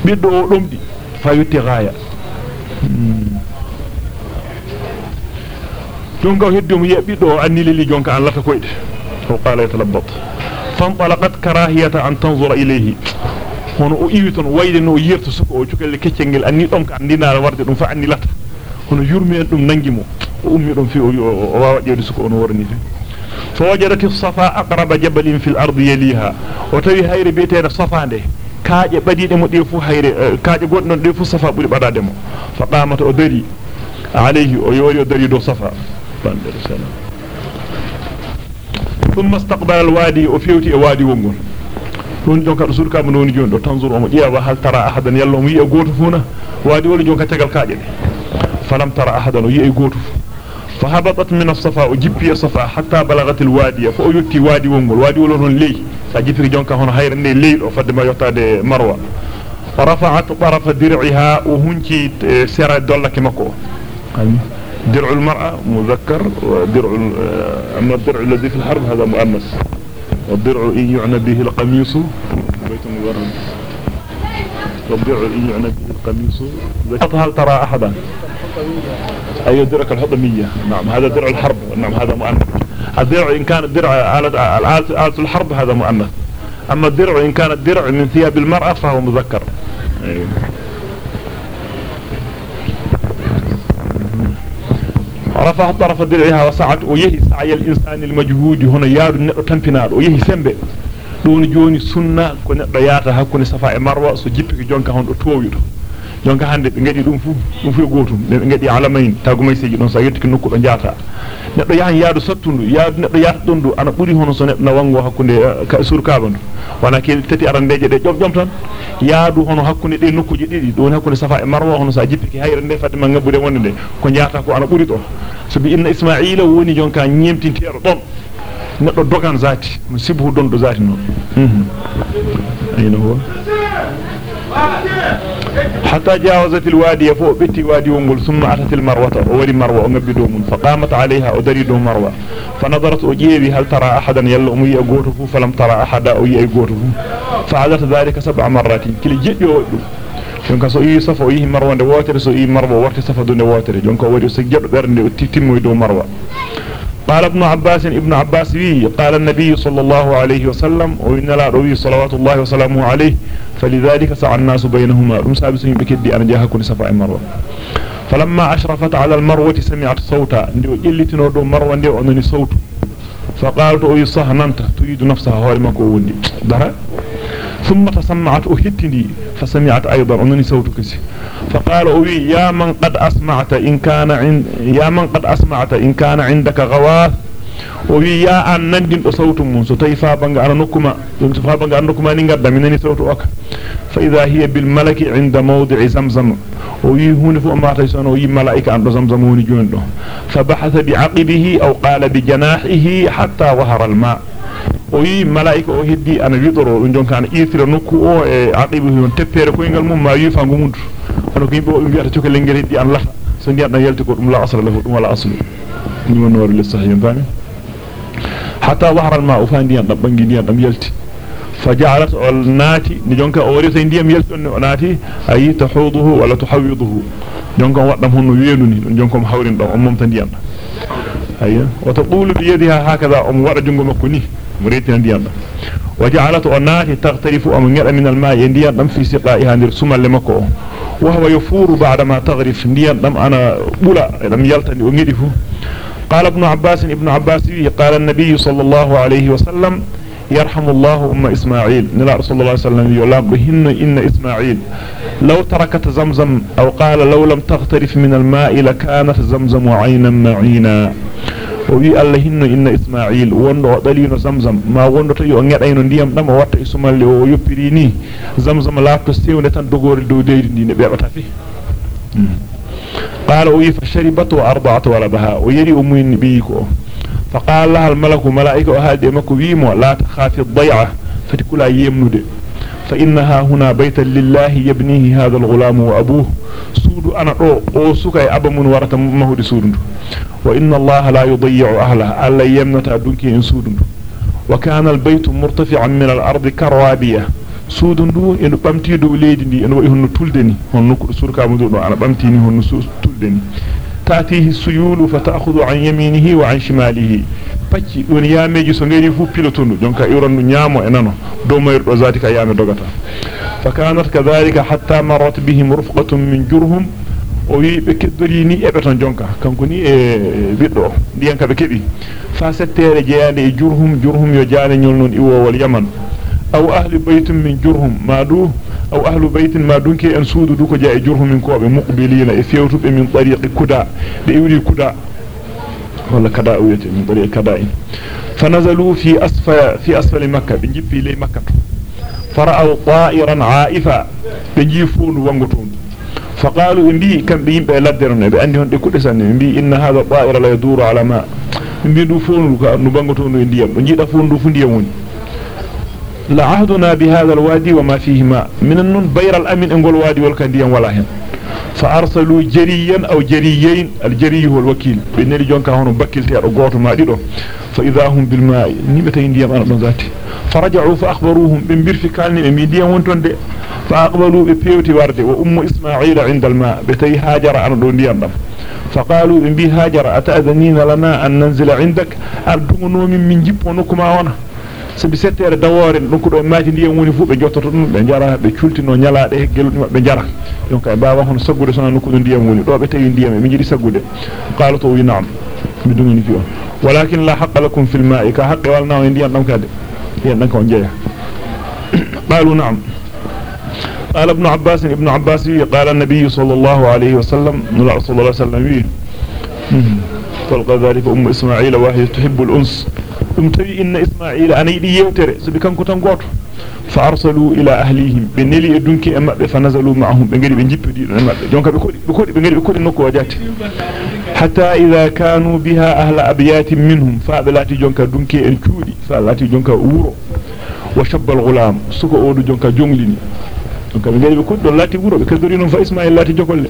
بيدو لهم دي فا يوتي غاية جونك هدي أم يبيدو أني للي جونك أن لا تكويد وقال يتلبط فانطلقت كراهية أن تنظر إليه hono o iwiton wayde no yirtu suko o cukel le keccengel anni donc andina la warde dum fa andilata hono yurmi أمي في وجد سكون ورني فيه. فوجدت الصفا أقرب جبل في الأرض يليها. وتوي هير بيتين الصفا عنده كاج بدي دمو ديفو هير أه، كاج قد نو ديفو صفا بدي بدا دمو. فقامت أدري. عليه ويوري أدري دو صفا. ثم استقبل الوادي وفيوتي وادي ونقول كون جونكا رسولكا منوني جون دو تنظر أمو إيا وهل ترى أحدا يلوم؟ يأقوت فونا. وادي ولي جونكا تقل كاجد فلم ترى أحدا يأقوت فونا. فهبطت من الصفا وجبي الصفا حتى بلغت الوادي فأيوتي وادي ومول وادي ولون لي. فجفر جونكا هون هير ني ليل وفد ما يوتاد مروة. فرفعت طرف درعها وهنكي سيرا دولك مكو درع المرأة مذكر ودرع أما الدرع الذي في الحرب هذا مؤنث والدرع إن يعنى به القميص بيت مبرد والدرع إن يعنى به القميص هل ترى أحدا؟ أي درع الحضمية نعم هذا درع الحرب. نعم هذا مؤنث. الدرع إن كان الدرع آلة الحرب هذا مؤنث. أما الدرع إن كان الدرع من ثياب المرأة فهو مذكر. أيوه. رفع طرف درعها وسعت ويهي سعي الإنسان المجهود. هنا يار نقر تنفنار ويهي سنبه. دون جوني سنة كون ياتا hakkunde safa e marwa so jippiki jonka hon do towido jonka hande be ngadi dum fu dum fu gotum be ngadi alamayn tagumay seji don sa yettiki nokku do jaata neddo yahan yaadu sattundu yaadu neddo yaata don du ana buri hono so neddo na wango hakkunde sur kabandu wana ke tati arandeje de jom jom tan yaadu hono hakkunde de nokkuji didi don hakkunde safa e marwa hono sa jippiki hayre nde fatima ngabude wonde de ko jaata ko ana buri do so bi inna isma'ila woni jonka nyemtintero don neddo dogan zati no sibhu don do zati non ayno ho حتى جاوزت الوادي فوق بيتي وادي ونقول ثم أتت المروة أولي مروة ونبي دوم فقامت عليها أدري دوم مروة. فنظرت أجيبي هل ترى أحدا يلا أمي أقوته فلم ترى أحدا أي أقوته فعدت ذلك سبع مرات. كل جئ يودو jonka so yi safo yi marwa de wotere so yi marwa warti safa do de wotere jonka wadi so geddo bernde o titimmo do marwa قال ابن عباس ابن عباس وي قال النبي صلى الله عليه وسلم وإن لا روي صلوات الله وسلامه عليه فلذلك سعى الناس بينهما. دم سابس بكدي أنا جاها كل صفاء مروة فلما أشرفت على المروة سمعت صوتا نديو إلتنو دو مروة نديو أنني صوت. فقالت أوي صح ننت تريد نفسها هو ما كوندي درا ثم تسمعت أهتني فسمعت أيضا أنني صوت كسي فقال أوي يا من قد أسمعت إن كان عند يا من قد أسمعت إن كان عندك غواث وي يا أن نندن صوت من ستي فابنغ أنا نكما فابنغ أنا نكما نغد منني صوت أك فإذا هي بالملك عند موضع زمزم. وي هون فو ما تيسون وي ملائكة عند زمزم هون جوندو فبحث بعقبه أو قال بجناحه حتى ظهر الماء. وي ملائكة أو هدي أنا ويدرو دون كان ايثر نوكو أو عقيبه هون تبيره كوينgal mum ma yifa ngumundu hono ko yimbe o biata to ko lengel heddi an lafa so ndiyan dan yalti ko dum la asla lahu dum wala aslu ni won wor li sahih fami hatta dhahara al-ma'u fa ndiyan dam bangi ndiyan dam yalti فجعلت الناتي نجونكا اوري سي ndiyam yelton o naati ayi tahuduhu wala tuhawwiduhu jonka waddam honno weenuni jonka mo hawrin bi yadiha hakaza um wada jungo makko ni مريتنا ديان وجعلت الناتي تغترف أمن من الماء ديان دم في سقائها سما لمكو. وهو يفور بعدما تغرف ديان دم. أنا بولا لم يلتني وميرفو قال ابن عباس ابن عباس قال النبي صلى الله عليه وسلم يرحم الله أم إسماعيل. نلا رسول الله صلى الله عليه وسلم بهن إن إسماعيل. لو تركت زمزم أو قال لو لم تغترف من الماء لكانت زمزم عينا معينا. وي الله hinno inna isma'il wondo dalino zamzam ma wondo to yo ngedayno ndiyam dam o watta isumalle o yoppiri ni zamzam laafto sewnde tan dogore dow deydi ndi ne bebata fi qala uyi fa sharibat wa arda'at waladaha o yari umuyn biko فقال لها الملك ملائكة هذه مكو ويمو لا تخافي الضيعة فتكلا يمند فإنها هنا بيتا لله يبنيه هذا الغلام وأبوه. سود أنا أو سكاي أبا من ورث مهد سود. وإن الله لا يضيع أهله. ألا يمنت أدنكي إن سود. وكان البيت مرتفعا من الأرض كروابية. سود دو إن بمتي دو ليدي دي إن وإهن تلدني هن سركا مدو أنا بمتيني هن تلدني تأتيه السيول فتأخذ عن يمينه وعن شماله pacci don yameji so ngari fu pilotondu jonka iron nyaamo enano do mayr do zati ka yame dogata fakanat kadhalika hatta marat bihim rufqatun min jurhum o wi be keddori ni ebe ton jonka kanko ni e biddo diyan ka be kebi fa settere jeyande e jurhum jurhum yo jaane nyol non iwo wal yaman madu aw ahlu baytin ma dunki en suudu du ko jaa e jurhum min ko be muqbilina e fewtube min tariqi kuda be iwri kuda ولا كدا. ويتي من طريق كداء فنزلوا في أسفل في أسفل مكة بنجيبي لي مكة. فرأوا طائرا عائفا بنجيفون وانغتون. فقالوا إن بي كان بيم بلادرن بأني هون كل سنة إن بي إن هذا الطائر لا يدور على ماء. إن بي دو فون نبانغتون إنديام نجيدا فون دو فنديام لعهدنا بهذا الوادي وما فيه ماء من النون بير الأمن انقل وادي والكنديان ولا هن. فأرسلوا جريا أو جريين. الجري هو الوكيل. بنري جونكا هونو بكيلتي ادو غوتو ما ديدو. فإذا هم بالماء. ndiyam ana don zati فرجعوا فأخبروهم. بمبير في كالني مي ديام وونتون دي. فأقبلوا ببيوتي ورده وأم إسماعيل عند الماء. بتي هاجر أنا دون ديام فقالوا إن بي هاجر أتأذنين لنا أن ننزل عندك؟ اردونو من من جيبونكما وأنا sabi settere dawore dum ko do maati ndiyam woni fu be jottoto dum be jara be cultino nyalaade e geludum be jara donc ay baba hono saggude sona nokku do ndiyam woni do be tawi ndiyam mi jidi saggude qalu to wi na'am mi dum fi on walakin la haqqa lakum fil ma'i ka haqqi wal naw ndiyam dam kade ndiyam dan ko jeya qalu na'am قال ابن عباس ابن عباس قال النبي صلى الله عليه وسلم نلا صلى الله عليه وسلم فلقى ذلك أم إسماعيل واحد تحب الأنس ثم تبي إن إسماعيل أن يدي يوتر سبكان كتان قوت فأرسلوا إلى أهليهم. بنيلي الدنك أما فنزلوا معهم. بنجري بنجيب بدي أما جونك بكوري بكوري بنجري بكوري نوكو وجات حتى إذا كانوا بها أهل أبيات منهم. فأبلاتي جونك دنك الكوري فأبلاتي جونك أورو. وشب الغلام. سكو أورو جونك جونليني دونك بيغي بكود لاتي ورو بكدرينو فاسماعيل لاتي جوكل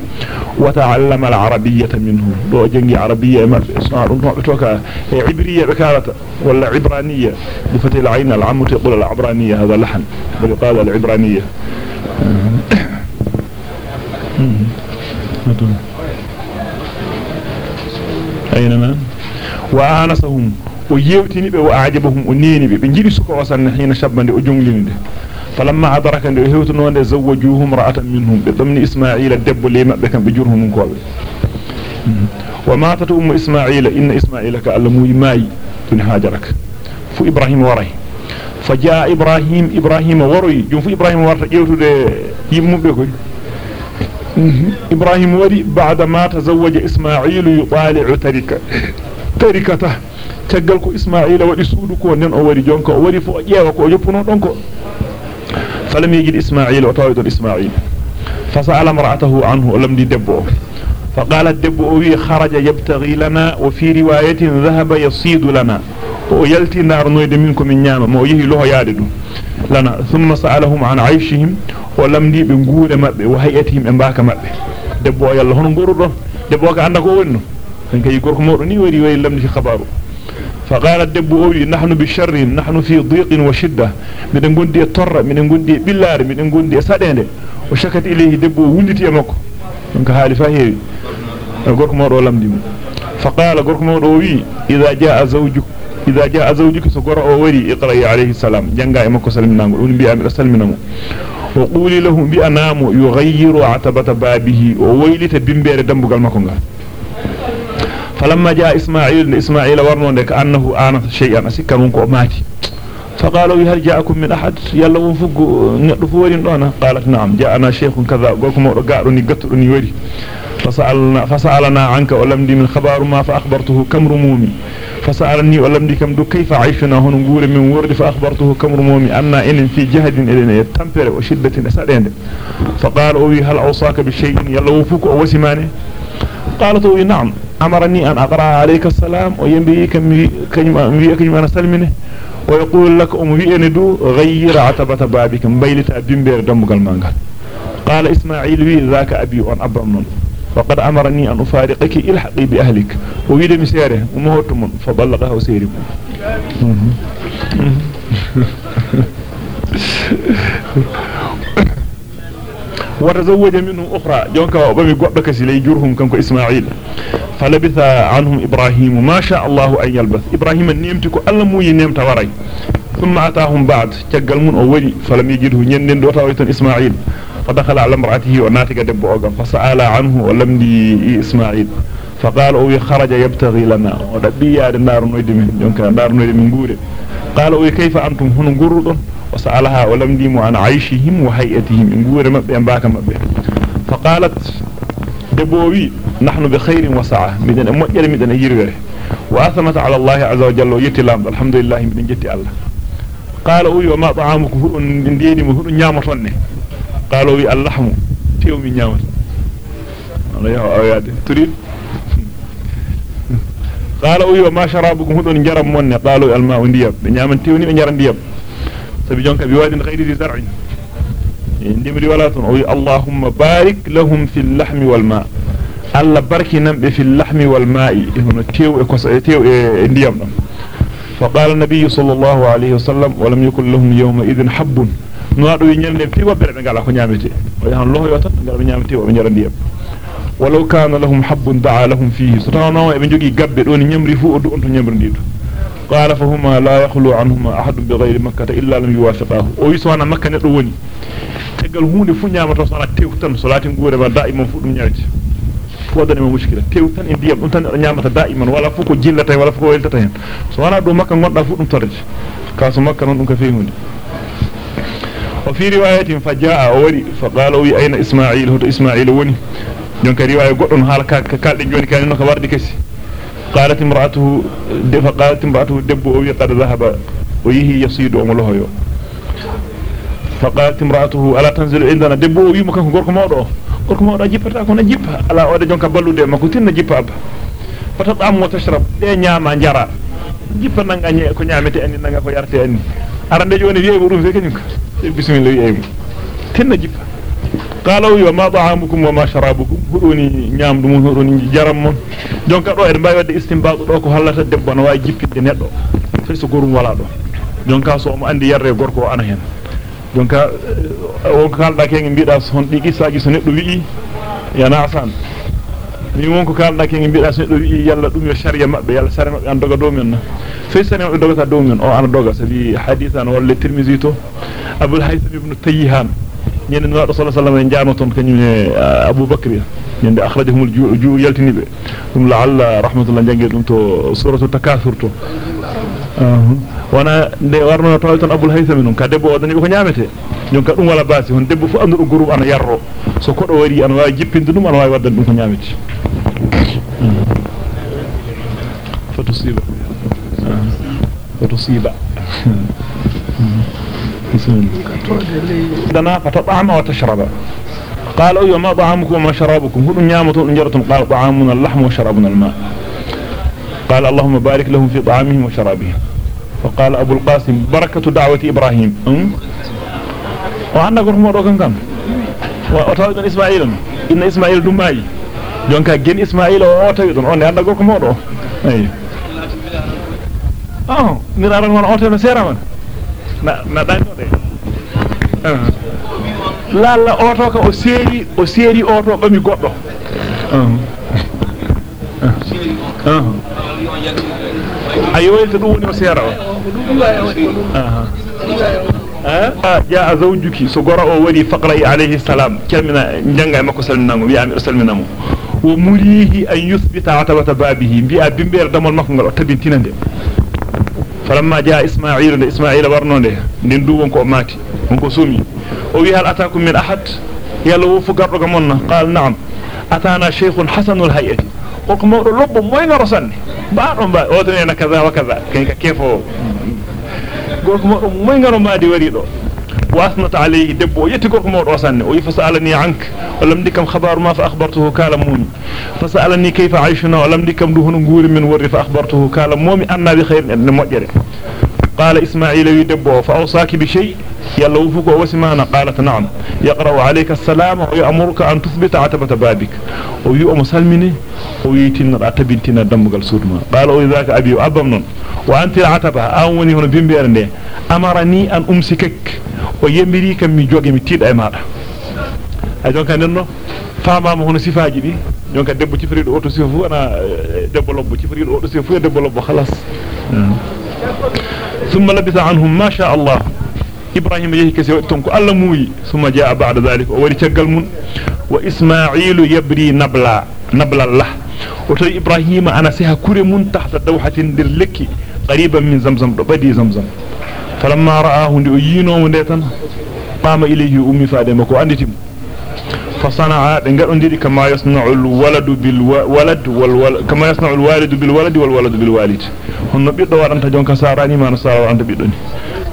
وتعلم العربية منهم دو جنگي عربية ما اسمع دون توكا عبرية بكارة ولا عبرانية بفتح العين العم تقول العبرانية هذا لحن بل قال العبرانية أينما وآنسهم ويوتني وأعجبهم ونيني بنجري سكو وصلنا حين شبا وجنجلين فلما أدرك أن يهوتن وأن زوجوه امرأة منهم. بضمن إسماعيل الدب لما بكم بجرهم كل وماتت أم إسماعيل. إن إسماعيل كألمو ماي تن هاجرك فو إبراهيم وري. فجاء إبراهيم. إبراهيم وري. جون فو إبراهيم وري يوتو يمو بكوي. إبراهيم وري بعد ما تزوج إسماعيل يطالع تركة. تركته. تقل كو إسماعيل ودي سودو كو نن أو وري جونكو. وري فو ko yoppuno ɗon ko فلم يجد إسماعيل وتويد إسماعيل فسأل امرأته عنه ولم دي دبو فقالت دبو خرج يبتغي لنا وفي رواية ذهب يصيد لنا. ويلتي نار نويد منكم من ما يهي له يادد لنا. ثم سألهم عن عيشهم ولم دي بنقول مبه وهيئتهم انباك مبه دبو يلا هون غورو دبو كا عندك ونو فنكي غوركو مودو ني وري لم دي خبارو فقال الدب أوي نحن بالشر نحن في ضيق وشدة. من نقول طر من نقول بلار من نقول سادين وشكت إليه دب ولدت يمكو منك حالي فهي. غورك مورو لمدي فقال غورك مورو وي إذا جاء زوجك إذا جاء زوجك سقر أوري اقرأي عليه السلام. جنگا يمكو سلمنا نقول بأمر سلمنا وقولي لهم بأنام يغير عتبة بابه. وويلت بمبير دمبغال مكو فلما جاء إسماعيل إسماعيل ورنون كأنه آنف شيئا أسكا منكو ماتي فقالوا هل جاءكم من أحد؟ يلا ونفق نفورين دونا قالت نعم جاءنا شيخ كذا. قولكم قارني قتلني وري. فسألنا, فسألنا عنك ولم دي من خبار ما فأخبرته كم رمومي. فسألني ولم دي كم دو كيف عيشنا؟ هنا نقول من ورد فأخبرته كم رمومي. أن إن في جهد إلينا يتمبر وشدة أسألين فقال أوي هل أوصاك بشيء؟ يلا ونفق أو وسماني. قالت نعم. أمرني أن أقرأ عليك السلام وينبغي كما نسلمنه ويقول لك أم دو غير عتبة بابك مبيلة بمبير دمك المانغال قال إسماعيل وي ذاك أبي وأن أبرمن وقد أمرني أن أفارقك إلحقي بأهلك ويد مسيره ومهوتمن فبلغه وسيرك [laughs] [laughs] وتزوج منهم أخرى. جونكا وبمي قبك سلي جرهم كنكو إسماعيل. فلبث عنهم إبراهيم. ما شاء الله أن يلبث. إبراهيم نيمتك ألا مو ينيم توري ثم أتاهم بعد. تقل من أولي. فلم يجده ينين دوتا إسماعيل. فدخل على امرأته وناتك دب أوغا. فسأل عنه ولم دي إسماعيل. فقال أوي خرج يبتغي لنا. ودبي يا النار نويد من جونكا نار نويد من قوله قال كيف أنتم هن قرر وسألها ولم ديم عن عيشهم وهيئتهم. إن قول مبه ينباك مبه فقالت دبوي نحن بخير وسعة. مدن أمجر مدن أجير وأثمت على الله عز وجل يتلام الحمد لله مدن جتي الله. قال أوي وما طعامك؟ هو من ديني مهر نعمة قالوا اللحم تيو من نعمة. الله يهو أوياد تريد قال أو ما شرابكم هدون جرب من قالوا الماء ونديب بنيامن تيوني بنجرن ديب سبي جونك بواد غير ذي زرع عندما ولاتون أو اللهم بارك لهم في اللحم والماء الله بارك نم في اللحم والماء هنا تيو كوس تيو انديام فقال النبي صلى الله عليه وسلم ولم يكن لهم يوم اذن حب نوادو ينيل في وبر بن قالو نيامتي ويان لو يوتن غير نيامتي وبنجرن ديب ولو كان لهم حب دعا لهم فيه e jogi gabbe don nyamri fu o du on to nyamri ndido قال فهما لا يخلو عنهما أحد بغير مكة إلا لم ندوني tegal hunde fu nyamata sala tew tan salatin gore ba daiman fu dum nyaati fu wadani ma mushkila tew tan e diyam dum tan nyamata daiman wala fu ko jillata wala fu ko weltata hen so wana do makka gonda fu dum torje ka so makka non dum ka fi hunde wa fi riwayatin fajaa wari fa qala wi ayna haala ka kalde joni kan no ka wardi kesi قالت امرأته فقالت امرأته دب وي قد ذهب ويه يصيد أمله فقالت امرأته ألا تنزل عندنا دب وي مكان غورك مودو غورك مودو جيبتا كون جيبا ألا أودا جونكا بالودي مكو تين جيبا أبا de nyama jara jippa nanga nye ko nyamete anni nanga ko yarte anni arande joni wi'e dum fe kanyum ko bismillah wi'e tinna jippa wa ma ta'amukum wa ma sharabukum huduni nyamdu mun huduni jaram mon jonka do e mbay wadde istinbadu do ko hallata debbo no wawi jippinde neddo fe so gorum wala do jonka so mo andi yarre gorko ana hen jonka wonko kalda kengi biida son digi saji so neddo wi'i yana asan ni wonko kalda kengi biida so neddo wi'i yalla dum yo sharia mabbe yalla sharia mabbe an doga do men fe sene o doga ta do men o ana doga sabi hadithan wala tirmizi to abul haytham ibn tayyihan ñen no rasul sallallahu alaihi wasallam ton kanyum abu bakr ñende akhrajahum al-ju' yaltini be dum la'alla rahmatullah jangi dum to suratu takathur to wana de warno taw ton abul haytham non ka debbo odani ko nyamete jon ka dum wala basi hon debbo fu andu groupe ana yarro so kodo wari ana wawi jippinde dum ana wawi waddan dum ko nyamete fotusiba fotusiba دنا فتطعم وتشرب. قال أيوة ما طعامكم وما شرابكم. هدو نيامة انجرة قال طعامنا اللحم وشرابنا الماء. قال اللهم بارك لهم في طعامهم وشرابهم. فقال أبو القاسم بركة دعوة إبراهيم. وعندنا قرهم ودوكم كم وتويدون إسماعيل إن إسماعيل دماي. jonka gen ismaila o tawi don on anda gorko modo ay ah miraran won o tawi no sera man na na dan do de lalla oto ka o seeri o seeri oto bami goddo ayoyta dum woni o seera o jaa zawjuki so gora o wari faqra alayhi salam kelmina janga makko salminango wi ami salminamo wo murihi an yuthbita atabata babihi bi'a bimber damol makko ngal o tabintinande min ahad yalla wo fu gardo gamonna qal na'am atana shaykhun hasanul hayati o ko mawdo lobbo moy ngaro sanne baado ba o to ena kaza wa kaza ken ka kefo gorko mawdo moy ngaro maadi wari do وأثنت عليه دب ويتقرق موت وصني فسألني عنك ولم دكم خبر ما فأخبرته كالا مومي فسألني كيف عيشنا ولم دكم دهن نقول من ور فأخبرته كالا مومي أنا بخير إن مؤجر قال إسماعيل يدب فأوصاك بشيء؟ يلا وفق وسمعنا قالت نعم. يقرأ عليك السلام ويأمرك أن تثبت عتبة بابك. ويؤم سلمني ويتن راتبنتنا دمغل سودما قال وإذاك أبي وأبا وأنت العتبة. أوني هنا بمبيرني أمرني أن أمسكك. ويمري كم من جوغي من تيد أي ماذا أجون كان ننو؟ ما هنا سفاجي دي جون كان دبو تفريد أوتو سيفو. أنا دبو لبو تفريد أوتو سيفو. دبو لبو خلاص. ثم لبث عنهم ما شاء الله. إبراهيم يهي كسي وقتنكو. ألا موي. ثم جاء بعد ذلك ووري تقل من. وإسماعيل يبري نبلا نبلا الله. وتي إبراهيم أنا سيها كوري من تحت دوحة در لكي. قريبا من زمزم بدي زمزم. فلما رآه يينو ندتن قام إليه أمي فادمكو أندتم فصنع دنگا كما يصنع الولد بالولد والولد كما يصنع الوالد بالولد والولد بالوالد. هن بيدو وانتا جونكا ساراني ما نسارا وانتا بيدوني.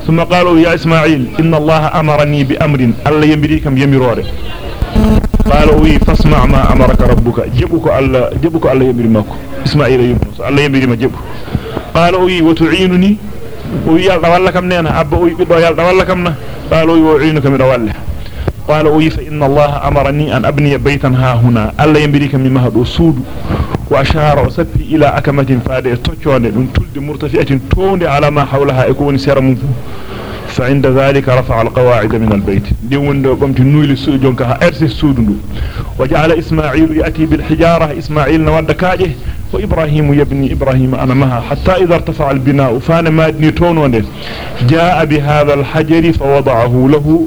ثم قالوا يا إسماعيل إن الله أمرني بأمر ألا يمريكم يمروري قالوا وي فاسمع ما أمرك ربك. جبك ألا جبك ألا يمري ماكو. إسماعيل يونس ألا يمري ما جبه قالوا وي وتعينني؟ وي يالدا ولا كم نينا. أبا وي بيدو يالدا ولا كم نا. قالوا وعينك من ولا قال وي فإن الله أمرني أن أبني بيتا ها هنا. ألا يمريك مما هدو سود. وأشار وسبي إلى أكمة فادة تجون من تلد مرتفئة تون على ما حولها يكون سيرم فعند ذلك رفع القواعد من البيت. دون قمت نويل السجون كها أرس السود وجعل إسماعيل يأتي بالحجارة. إسماعيل نود كاجه. وإبراهيم يبني إبراهيم أنا مها. حتى إذا ارتفع البناء فان مادني تون جاء بهذا الحجر فوضعه له.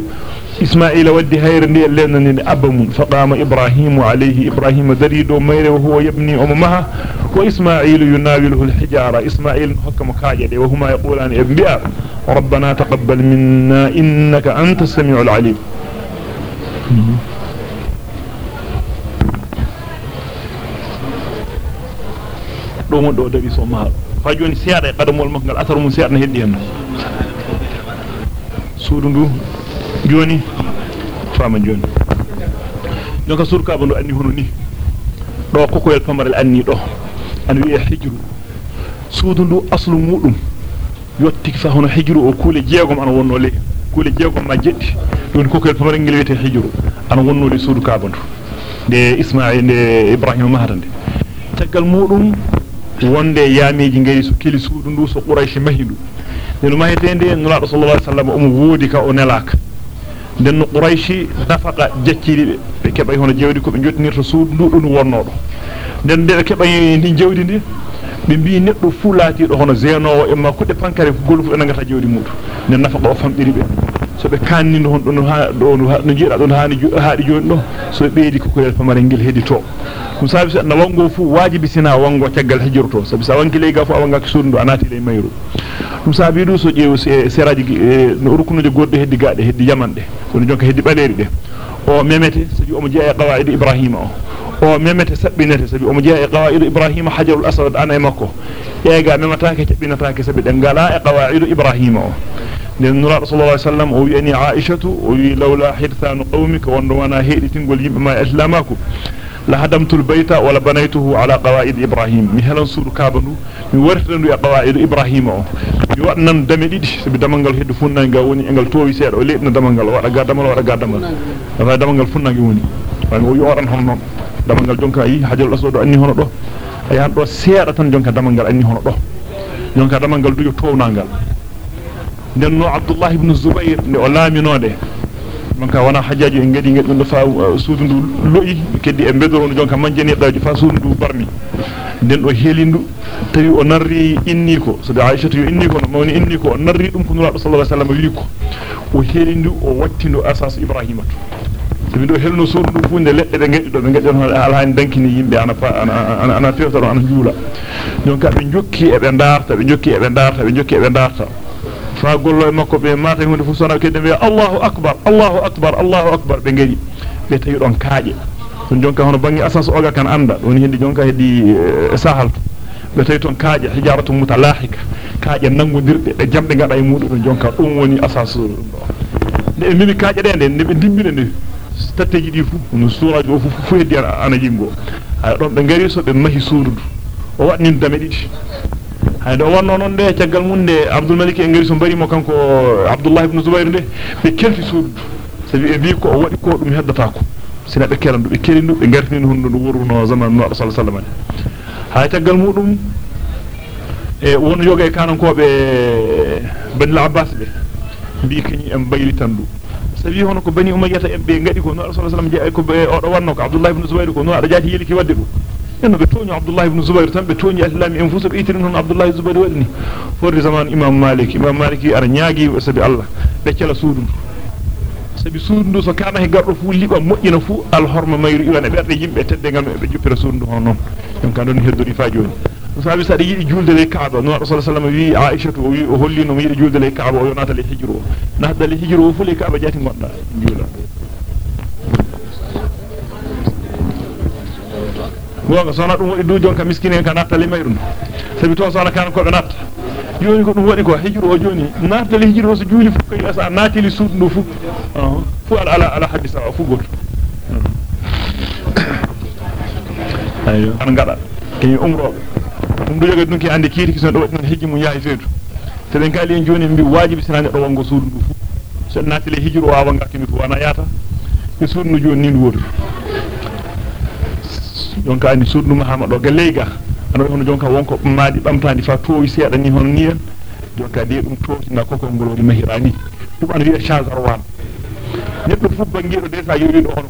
إسماعيل ودي هير ني لين أبم فقام إبراهيم عليه إبراهيم دريد مير وهو يبني أمها وإسماعيل يناوله الحجارة. إسماعيل حكم كاجد وهما يقولان إبناء ربنا تقبل منا إنك أنت السميع العليم. ɗum ɗo daɓi so maaro fa joni seeɗa e qadamol makko ngal asaru mum seeɗa joni fama joni jonka surkaba ndu anni hono ni ɗo kokoyel pamarel anni ɗo ana wi'e hijru suudu ndu aslu mudum yotti fa hono hijru o kule jeegom ana wonno le kule jeegom ma jeddi don ko ko pamare ngel wete hijru ana wonno le suudu kabandu de isma'il de ibrahim mahatande tagal mudum wonde yaameji ngari so kili suudu ndu so quraish mahidu den mahitende nula sallallahu alaihi wasallam um woodi ka o nelaka den quraishi nafaqa jacciri be keba hono jewdi ko be jottinirto suudu ndu dun wonnodo den de keba ni jewdi ndi be bi neddo fulati do hono zenowo e ma kudde pankare ko golfu nangata jewdi mudu den nafaqa o famdiri be so be kanni hon don ha do no jiida don haani haadi joni do so be beedi ko ko pamare ngel hedi to dum sabi na wango fu wajibi sina wango tagal hijurto sabi sa wanki lega fu awanga sundu anati lay mayru dum sabi du so jeewu seraji no rukunude goddo heddi gaade heddi yamande kono jonka heddi baleri de o memete sabi o mo jeeya qawaid ibrahima o o memete sabbinete sabi o mo jeeya qawaid ibrahima hajarul aswad ana e makko eega mematake tabbinatake sabi de ngala e qawaid ibrahima o den nura sallallahu alaihi wasallam o wi'ani aishatu o wi lawla hirthanu qawmika wando wana heeditingol yimbe ma islamaku helan suudu kabanu mi wartandu e qawaid ibrahim o mi wadnan dame didi sabi damangal heddu funnanga woni engal towi seeda o leedna damangal wada ga damal wada ga damal wada damangal funnangi woni wani o yoran hon non damangal jonka yi hajal aswad anni hono do ay han do seeda tan jonka damangal anni hono do jonka damangal dujo townangal den no abdullah ibn zubair ne o laaminode manka wana hajjaji en ngadi ngadi do fa suudu ndu loyi keddi e bedoro no jonka manjeni daaji fa suudu ndu barmi den do helindu tawi o narri inni ko so da aisha yo inni ko no mawni inni ko narri dum ko nura sallallahu alaihi wasallam wi ko o helindu o wattindo asas ibrahima to do helno suudu ndu funde ledde de ngadi do be ngadi on alhaani dankini yimbe ana ana ana tewtaro ana juula jonka be jokki e be darta be jokki e be darta be jokki e be darta e Allahu akbar Allahu akbar Allahu akbar be ngari be tawi don kaaje don jonka hono bangi asas oga kan anda don hindi jonka heddi sahal be tawi ton kaaje hijaratu mutalahika kaaje nangodirde be jambe ngada e mudu don jonka dum woni asas de mimi kaaje de ne be dimbine ne tatteji di fu no suraji o fu fu heddi ana jimgo ay don be ngari so be mahi suudu o wadni dame didi haydo wonno non de tagal munde Abdul Malik en ngari so bari mo kanko Abdullah ibn Zubair de be kelti suudu sabi e bi ko wadi ko dum heddata ko sina be kelandu be kelindu be gartini hundu wurno zaman no sallallahu alaihi wasallam hay tagal mudum e won yoge kanan ko be bani al-Abbas be bi kany en bayli tandu sabi hono ko bani umayyata en be ngadi ko no sallallahu alaihi wasallam je ko be o do wanno ko Abdullah ibn Zubair ko no ada jati yeliki wadde dum إنه بتوني عبد الله بن زبير تام بتوني أهل لام ينفسر إيتر منهم عبد الله زبير ولني. فور زمان إمام مالك إمام مالك أرنياجي وسب الله. بكلا سودن. سب سودن دو سكانة هجر فو لي بام مؤين فو الحرم ما يري وأنا بعد يجيب بتد دعام بيجي بير سودن هون نوم. يوم كانوا نهدو نفاجو وصابي سادي جول دلي كعبة. نور رسول الله صلى الله عليه وسلم عائشة وهو اللي نمير جول دلي كعبة. ويونات اللي هجروا نهد اللي هجروا فو لي كعبة جاتي مرنا جولا. Gonga sona dum wadi du jonka en ka natta le mayrun sabi to sona kan ko be natta joni ko dum wadi ko hijru o joni natta li hijru so juuli fu kay asa nati li suudu fu fu ala ala ala hadis a fu gol ayo. An ngada kay umro. Dum du joge dum ki andi kiti ki son do wadi non hijju mun yahi feetu to ben kali en joni mbi wajibi sinani do wango suudu fu so nati li hijru o awa ngakimi fu wana yata. Ki no joni ni wodu jonka andi sudnu mahama do galeyga ando hono jonka wonko maadi bamtandi fa towi seeda ni hono ni en jonka de dum towtina kokol ngol woni mahirani dum an wi'a chazarwan neddo fu bangido de sa yowi do hono